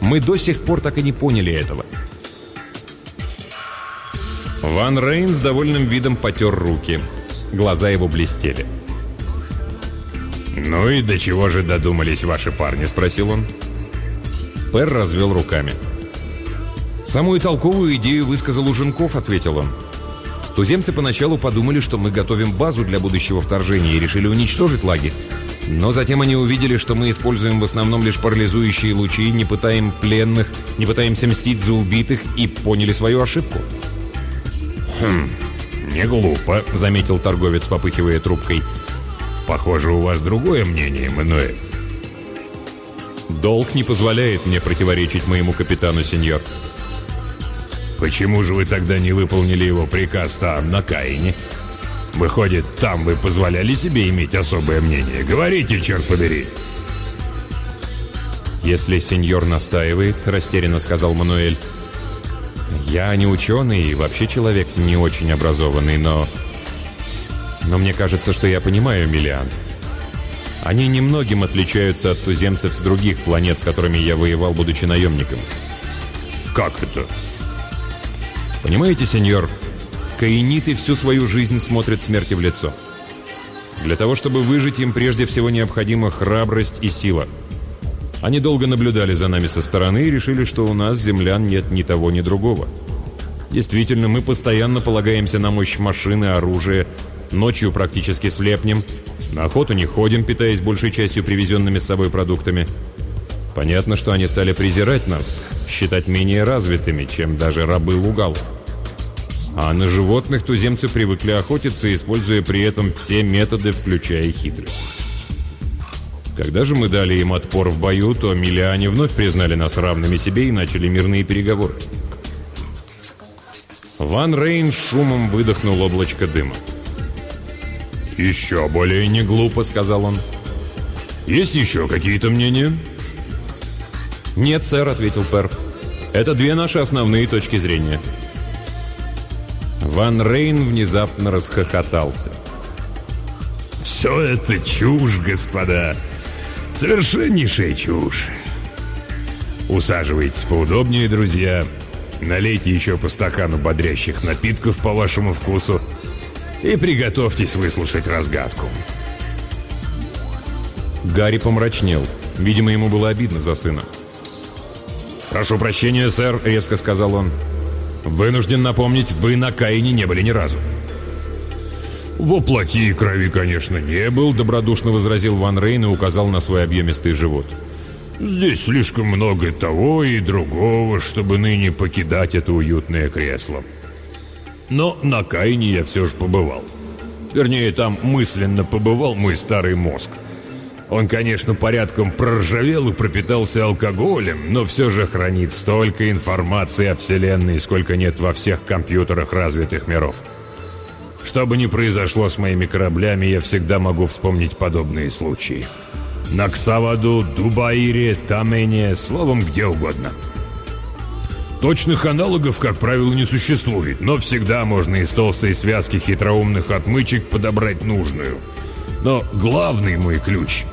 Мы до сих пор так и не поняли этого. Ван Рейн с довольным видом потер руки. Глаза его блестели. «Ну и до чего же додумались ваши парни?» – спросил он. Пэр развел руками. «Самую толковую идею высказал Уженков», – ответил он. Туземцы поначалу подумали, что мы готовим базу для будущего вторжения и решили уничтожить лагерь. Но затем они увидели, что мы используем в основном лишь парализующие лучи, не пытаем пленных, не пытаемся мстить за убитых и поняли свою ошибку. «Хм, не глупо», — заметил торговец, попыхивая трубкой. «Похоже, у вас другое мнение, Мануэль». «Долг не позволяет мне противоречить моему капитану, сеньор». Почему же вы тогда не выполнили его приказ там, на Каине? Выходит, там вы позволяли себе иметь особое мнение. Говорите, черт побери!» «Если сеньор настаивает», — растерянно сказал Мануэль. «Я не ученый и вообще человек не очень образованный, но... Но мне кажется, что я понимаю Миллиан. Они немногим отличаются от туземцев с других планет, с которыми я воевал, будучи наемником». «Как это?» Понимаете, сеньор, каиниты всю свою жизнь смотрят смерти в лицо. Для того, чтобы выжить, им прежде всего необходима храбрость и сила. Они долго наблюдали за нами со стороны и решили, что у нас, землян, нет ни того, ни другого. Действительно, мы постоянно полагаемся на мощь машины, оружия, ночью практически слепнем, на охоту не ходим, питаясь большей частью привезенными с собой продуктами. Понятно, что они стали презирать нас, считать менее развитыми, чем даже рабы лугал. А на животных туземцы привыкли охотиться, используя при этом все методы, включая хитрость. Когда же мы дали им отпор в бою, то миллиане вновь признали нас равными себе и начали мирные переговоры. Ван Рейн шумом выдохнул облачко дыма. «Еще более не глупо», — сказал он. «Есть еще какие-то мнения?» «Нет, сэр», — ответил Пер. «Это две наши основные точки зрения». Ван Рейн внезапно расхохотался. «Все это чушь, господа. Совершеннейшая чушь. Усаживайтесь поудобнее, друзья. Налейте еще по стакану бодрящих напитков по вашему вкусу и приготовьтесь выслушать разгадку». Гарри помрачнел. Видимо, ему было обидно за сына. «Прошу прощения, сэр», — резко сказал он. «Вынужден напомнить, вы на Каине не были ни разу». «Во плоти и крови, конечно, не был», — добродушно возразил Ван Рейн и указал на свой объемистый живот. «Здесь слишком много того и другого, чтобы ныне покидать это уютное кресло. Но на Каине я все же побывал. Вернее, там мысленно побывал мой старый мозг. Он, конечно, порядком проржавел и пропитался алкоголем, но все же хранит столько информации о Вселенной, сколько нет во всех компьютерах развитых миров. Что бы ни произошло с моими кораблями, я всегда могу вспомнить подобные случаи. На Ксаваду, Дубаире, Тамене, словом, где угодно. Точных аналогов, как правило, не существует, но всегда можно из толстой связки хитроумных отмычек подобрать нужную. Но главный мой ключ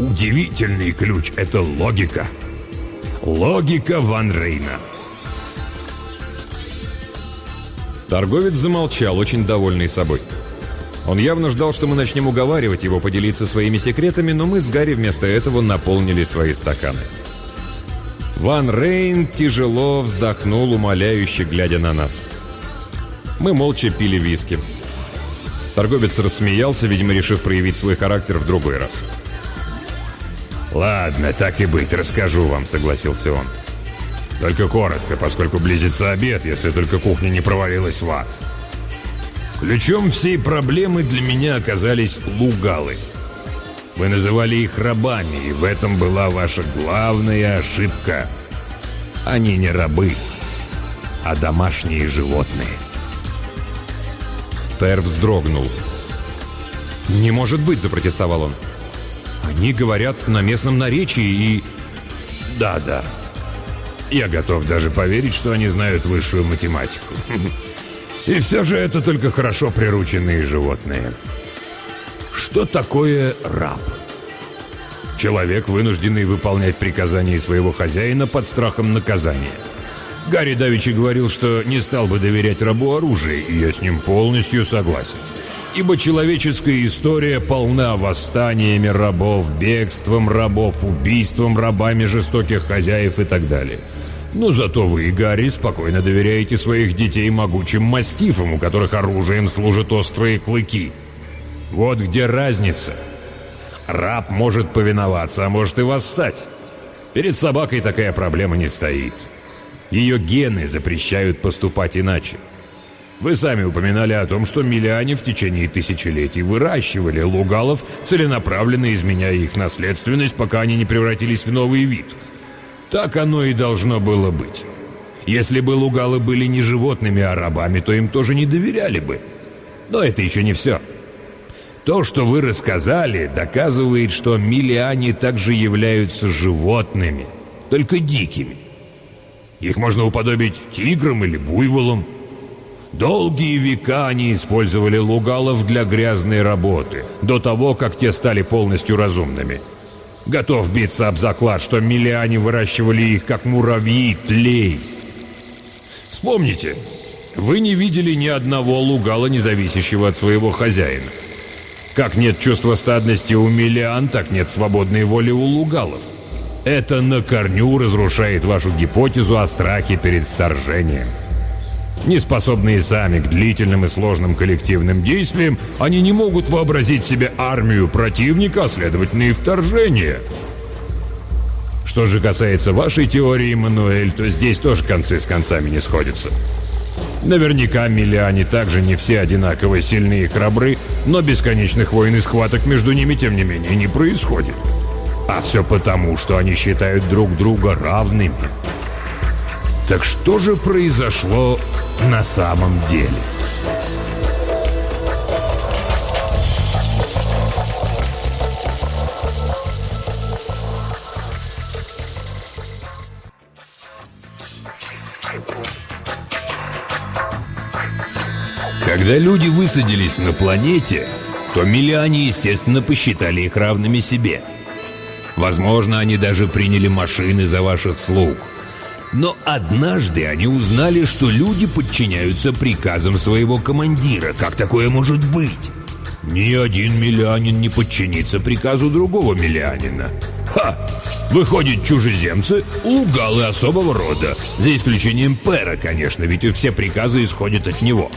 Удивительный ключ — это логика. Логика Ван Рейна. Торговец замолчал, очень довольный собой. Он явно ждал, что мы начнем уговаривать его поделиться своими секретами, но мы с Гарри вместо этого наполнили свои стаканы. Ван Рейн тяжело вздохнул, умоляюще глядя на нас. Мы молча пили виски. Торговец рассмеялся, видимо, решив проявить свой характер в другой раз. — «Ладно, так и быть, расскажу вам», — согласился он. «Только коротко, поскольку близится обед, если только кухня не провалилась в ад». Ключом всей проблемы для меня оказались лугалы. Вы называли их рабами, и в этом была ваша главная ошибка. Они не рабы, а домашние животные. Пер вздрогнул. «Не может быть!» — запротестовал он. Они говорят на местном наречии и... Да-да. Я готов даже поверить, что они знают высшую математику. И все же это только хорошо прирученные животные. Что такое раб? Человек, вынужденный выполнять приказания своего хозяина под страхом наказания. Гарри Давичи говорил, что не стал бы доверять рабу оружие, и я с ним полностью согласен ибо человеческая история полна восстаниями рабов, бегством рабов, убийством рабами жестоких хозяев и так далее. Но зато вы, Гарри, спокойно доверяете своих детей могучим мастифам, у которых оружием служат острые клыки. Вот где разница. Раб может повиноваться, а может и восстать. Перед собакой такая проблема не стоит. Ее гены запрещают поступать иначе. Вы сами упоминали о том, что миллиане в течение тысячелетий выращивали лугалов, целенаправленно изменяя их наследственность, пока они не превратились в новый вид. Так оно и должно было быть. Если бы лугалы были не животными, а рабами, то им тоже не доверяли бы. Но это еще не все. То, что вы рассказали, доказывает, что миллиане также являются животными, только дикими. Их можно уподобить тиграм или буйволам – Долгие века они использовали лугалов для грязной работы, до того, как те стали полностью разумными. Готов биться об заклад, что миллиане выращивали их, как муравьи, тлей. Вспомните, вы не видели ни одного лугала, не зависящего от своего хозяина. Как нет чувства стадности у миллиан, так нет свободной воли у лугалов. Это на корню разрушает вашу гипотезу о страхе перед вторжением. Неспособные сами к длительным и сложным коллективным действиям, они не могут вообразить себе армию противника, а следовательно и вторжение. Что же касается вашей теории, Мануэль, то здесь тоже концы с концами не сходятся. Наверняка миллиане также не все одинаково сильны и храбры, но бесконечных войн и схваток между ними, тем не менее, не происходит. А все потому, что они считают друг друга равными. Так что же произошло на самом деле? Когда люди высадились на планете, то миллионе, естественно, посчитали их равными себе. Возможно, они даже приняли машины за ваших слуг. Но однажды они узнали, что люди подчиняются приказам своего командира. Как такое может быть? Ни один миллианин не подчинится приказу другого миллианина. Ха! Выходят чужеземцы, лугалы особого рода. За исключением Пера, конечно, ведь все приказы исходят от него.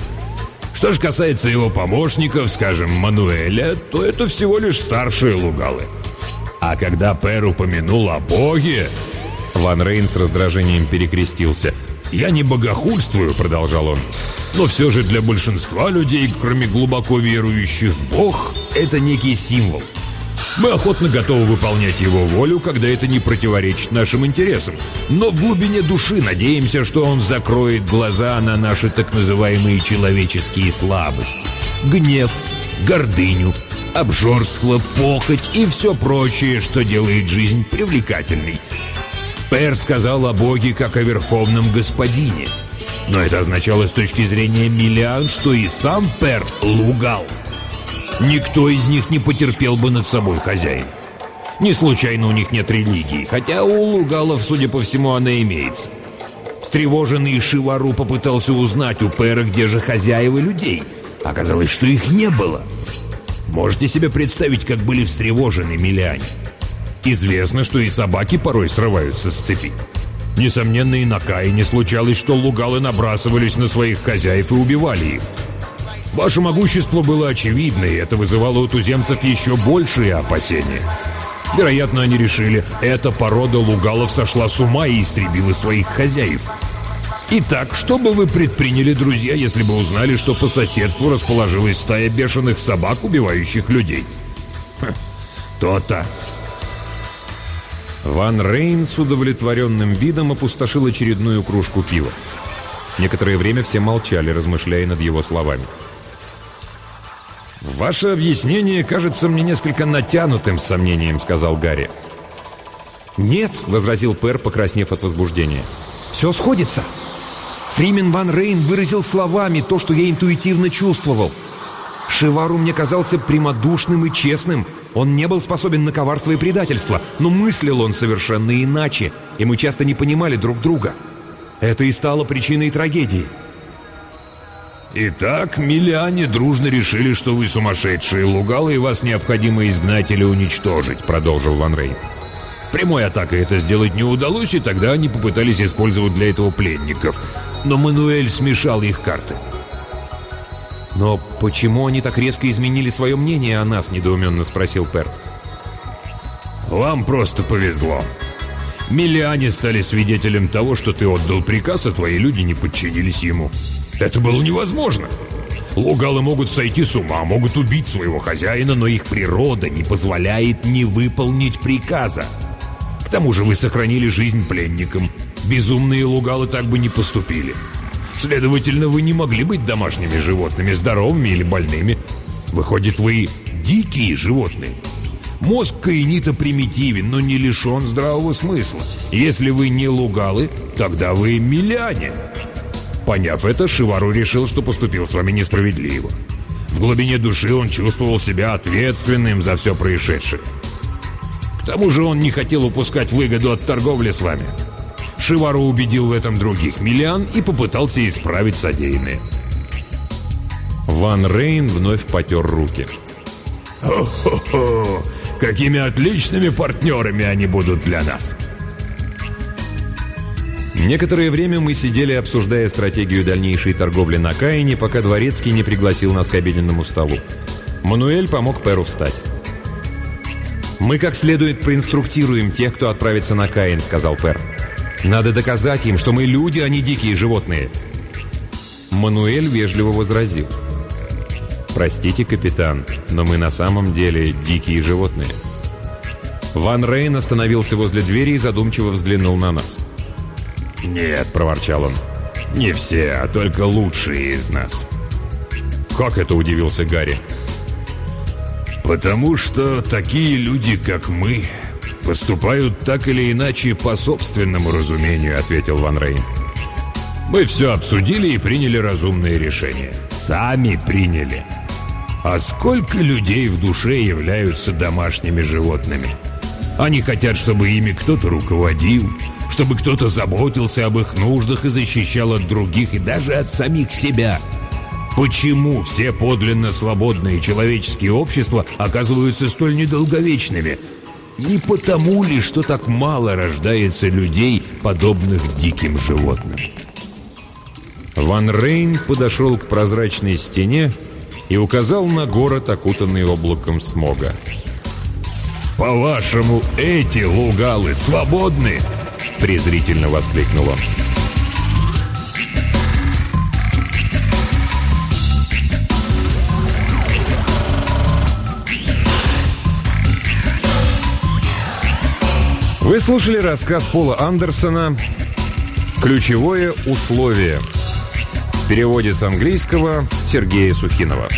Что же касается его помощников, скажем, Мануэля, то это всего лишь старшие лугалы. А когда Пер упомянул о Боге... Ван Рейн с раздражением перекрестился. «Я не богохульствую», — продолжал он. «Но все же для большинства людей, кроме глубоко верующих, Бог — это некий символ. Мы охотно готовы выполнять его волю, когда это не противоречит нашим интересам. Но в глубине души надеемся, что он закроет глаза на наши так называемые человеческие слабости. Гнев, гордыню, обжорство, похоть и все прочее, что делает жизнь привлекательной. Пэр сказал о Боге как о верховном господине. Но это означало с точки зрения Миллиан, что и сам Пэр лугал. Никто из них не потерпел бы над собой хозяин. Не случайно у них нет религии, хотя у лугалов, судя по всему, она имеется. Встревоженный Шивару попытался узнать у Пэра, где же хозяева людей. Оказалось, что их не было. Можете себе представить, как были встревожены миллиане? Известно, что и собаки порой срываются с цепи. Несомненно, и на Каине случалось, что лугалы набрасывались на своих хозяев и убивали их. Ваше могущество было очевидно, и это вызывало у туземцев еще большие опасения. Вероятно, они решили, эта порода лугалов сошла с ума и истребила своих хозяев. Итак, что бы вы предприняли, друзья, если бы узнали, что по соседству расположилась стая бешеных собак, убивающих людей? То-то. Ван Рейн с удовлетворенным видом опустошил очередную кружку пива. Некоторое время все молчали, размышляя над его словами. «Ваше объяснение кажется мне несколько натянутым с сомнением», — сказал Гарри. «Нет», — возразил Пэр, покраснев от возбуждения. «Все сходится. Фримен Ван Рейн выразил словами то, что я интуитивно чувствовал. Шивару мне казался прямодушным и честным. Он не был способен на коварство и предательство, но мыслил он совершенно иначе, и мы часто не понимали друг друга. Это и стало причиной трагедии. «Итак, миллиане дружно решили, что вы сумасшедшие лугалы, и вас необходимо изгнать или уничтожить», — продолжил Ван Рейн. Прямой атакой это сделать не удалось, и тогда они попытались использовать для этого пленников. Но Мануэль смешал их карты. «Но почему они так резко изменили свое мнение о нас?» – недоуменно спросил Пер. «Вам просто повезло. Миллиане стали свидетелем того, что ты отдал приказ, а твои люди не подчинились ему. Это было невозможно. Лугалы могут сойти с ума, могут убить своего хозяина, но их природа не позволяет не выполнить приказа. К тому же вы сохранили жизнь пленникам. Безумные лугалы так бы не поступили. Следовательно, вы не могли быть домашними животными, здоровыми или больными. Выходит, вы дикие животные. Мозг каинита примитивен, но не лишен здравого смысла. Если вы не лугалы, тогда вы миляне. Поняв это, Шивару решил, что поступил с вами несправедливо. В глубине души он чувствовал себя ответственным за все происшедшее. К тому же он не хотел упускать выгоду от торговли с вами. Шивару убедил в этом других миллиан и попытался исправить содеянное. Ван Рейн вновь потер руки. «Хо-хо-хо! Какими отличными партнерами они будут для нас!» Некоторое время мы сидели, обсуждая стратегию дальнейшей торговли на Каине, пока Дворецкий не пригласил нас к обеденному столу. Мануэль помог Перу встать. «Мы как следует проинструктируем тех, кто отправится на Каин», — сказал Пер. «Надо доказать им, что мы люди, а не дикие животные». Мануэль вежливо возразил. «Простите, капитан, но мы на самом деле дикие животные». Ван Рейн остановился возле двери и задумчиво взглянул на нас. «Нет», — проворчал он, — «не все, а только лучшие из нас». «Как это?» — удивился Гарри. «Потому что такие люди, как мы, поступают так или иначе по собственному разумению», — ответил Ван Рейн. «Мы все обсудили и приняли разумное решение. Сами приняли. А сколько людей в душе являются домашними животными? Они хотят, чтобы ими кто-то руководил, чтобы кто-то заботился об их нуждах и защищал от других и даже от самих себя. Почему все подлинно свободные человеческие общества оказываются столь недолговечными? Не потому ли, что так мало рождается людей, подобных диким животным? Ван Рейн подошел к прозрачной стене и указал на город, окутанный облаком смога. «По-вашему, эти лугалы свободны?» презрительно воскликнул он. Вы слушали рассказ Пола Андерсона «Ключевое условие» в переводе с английского Сергея Сухинова.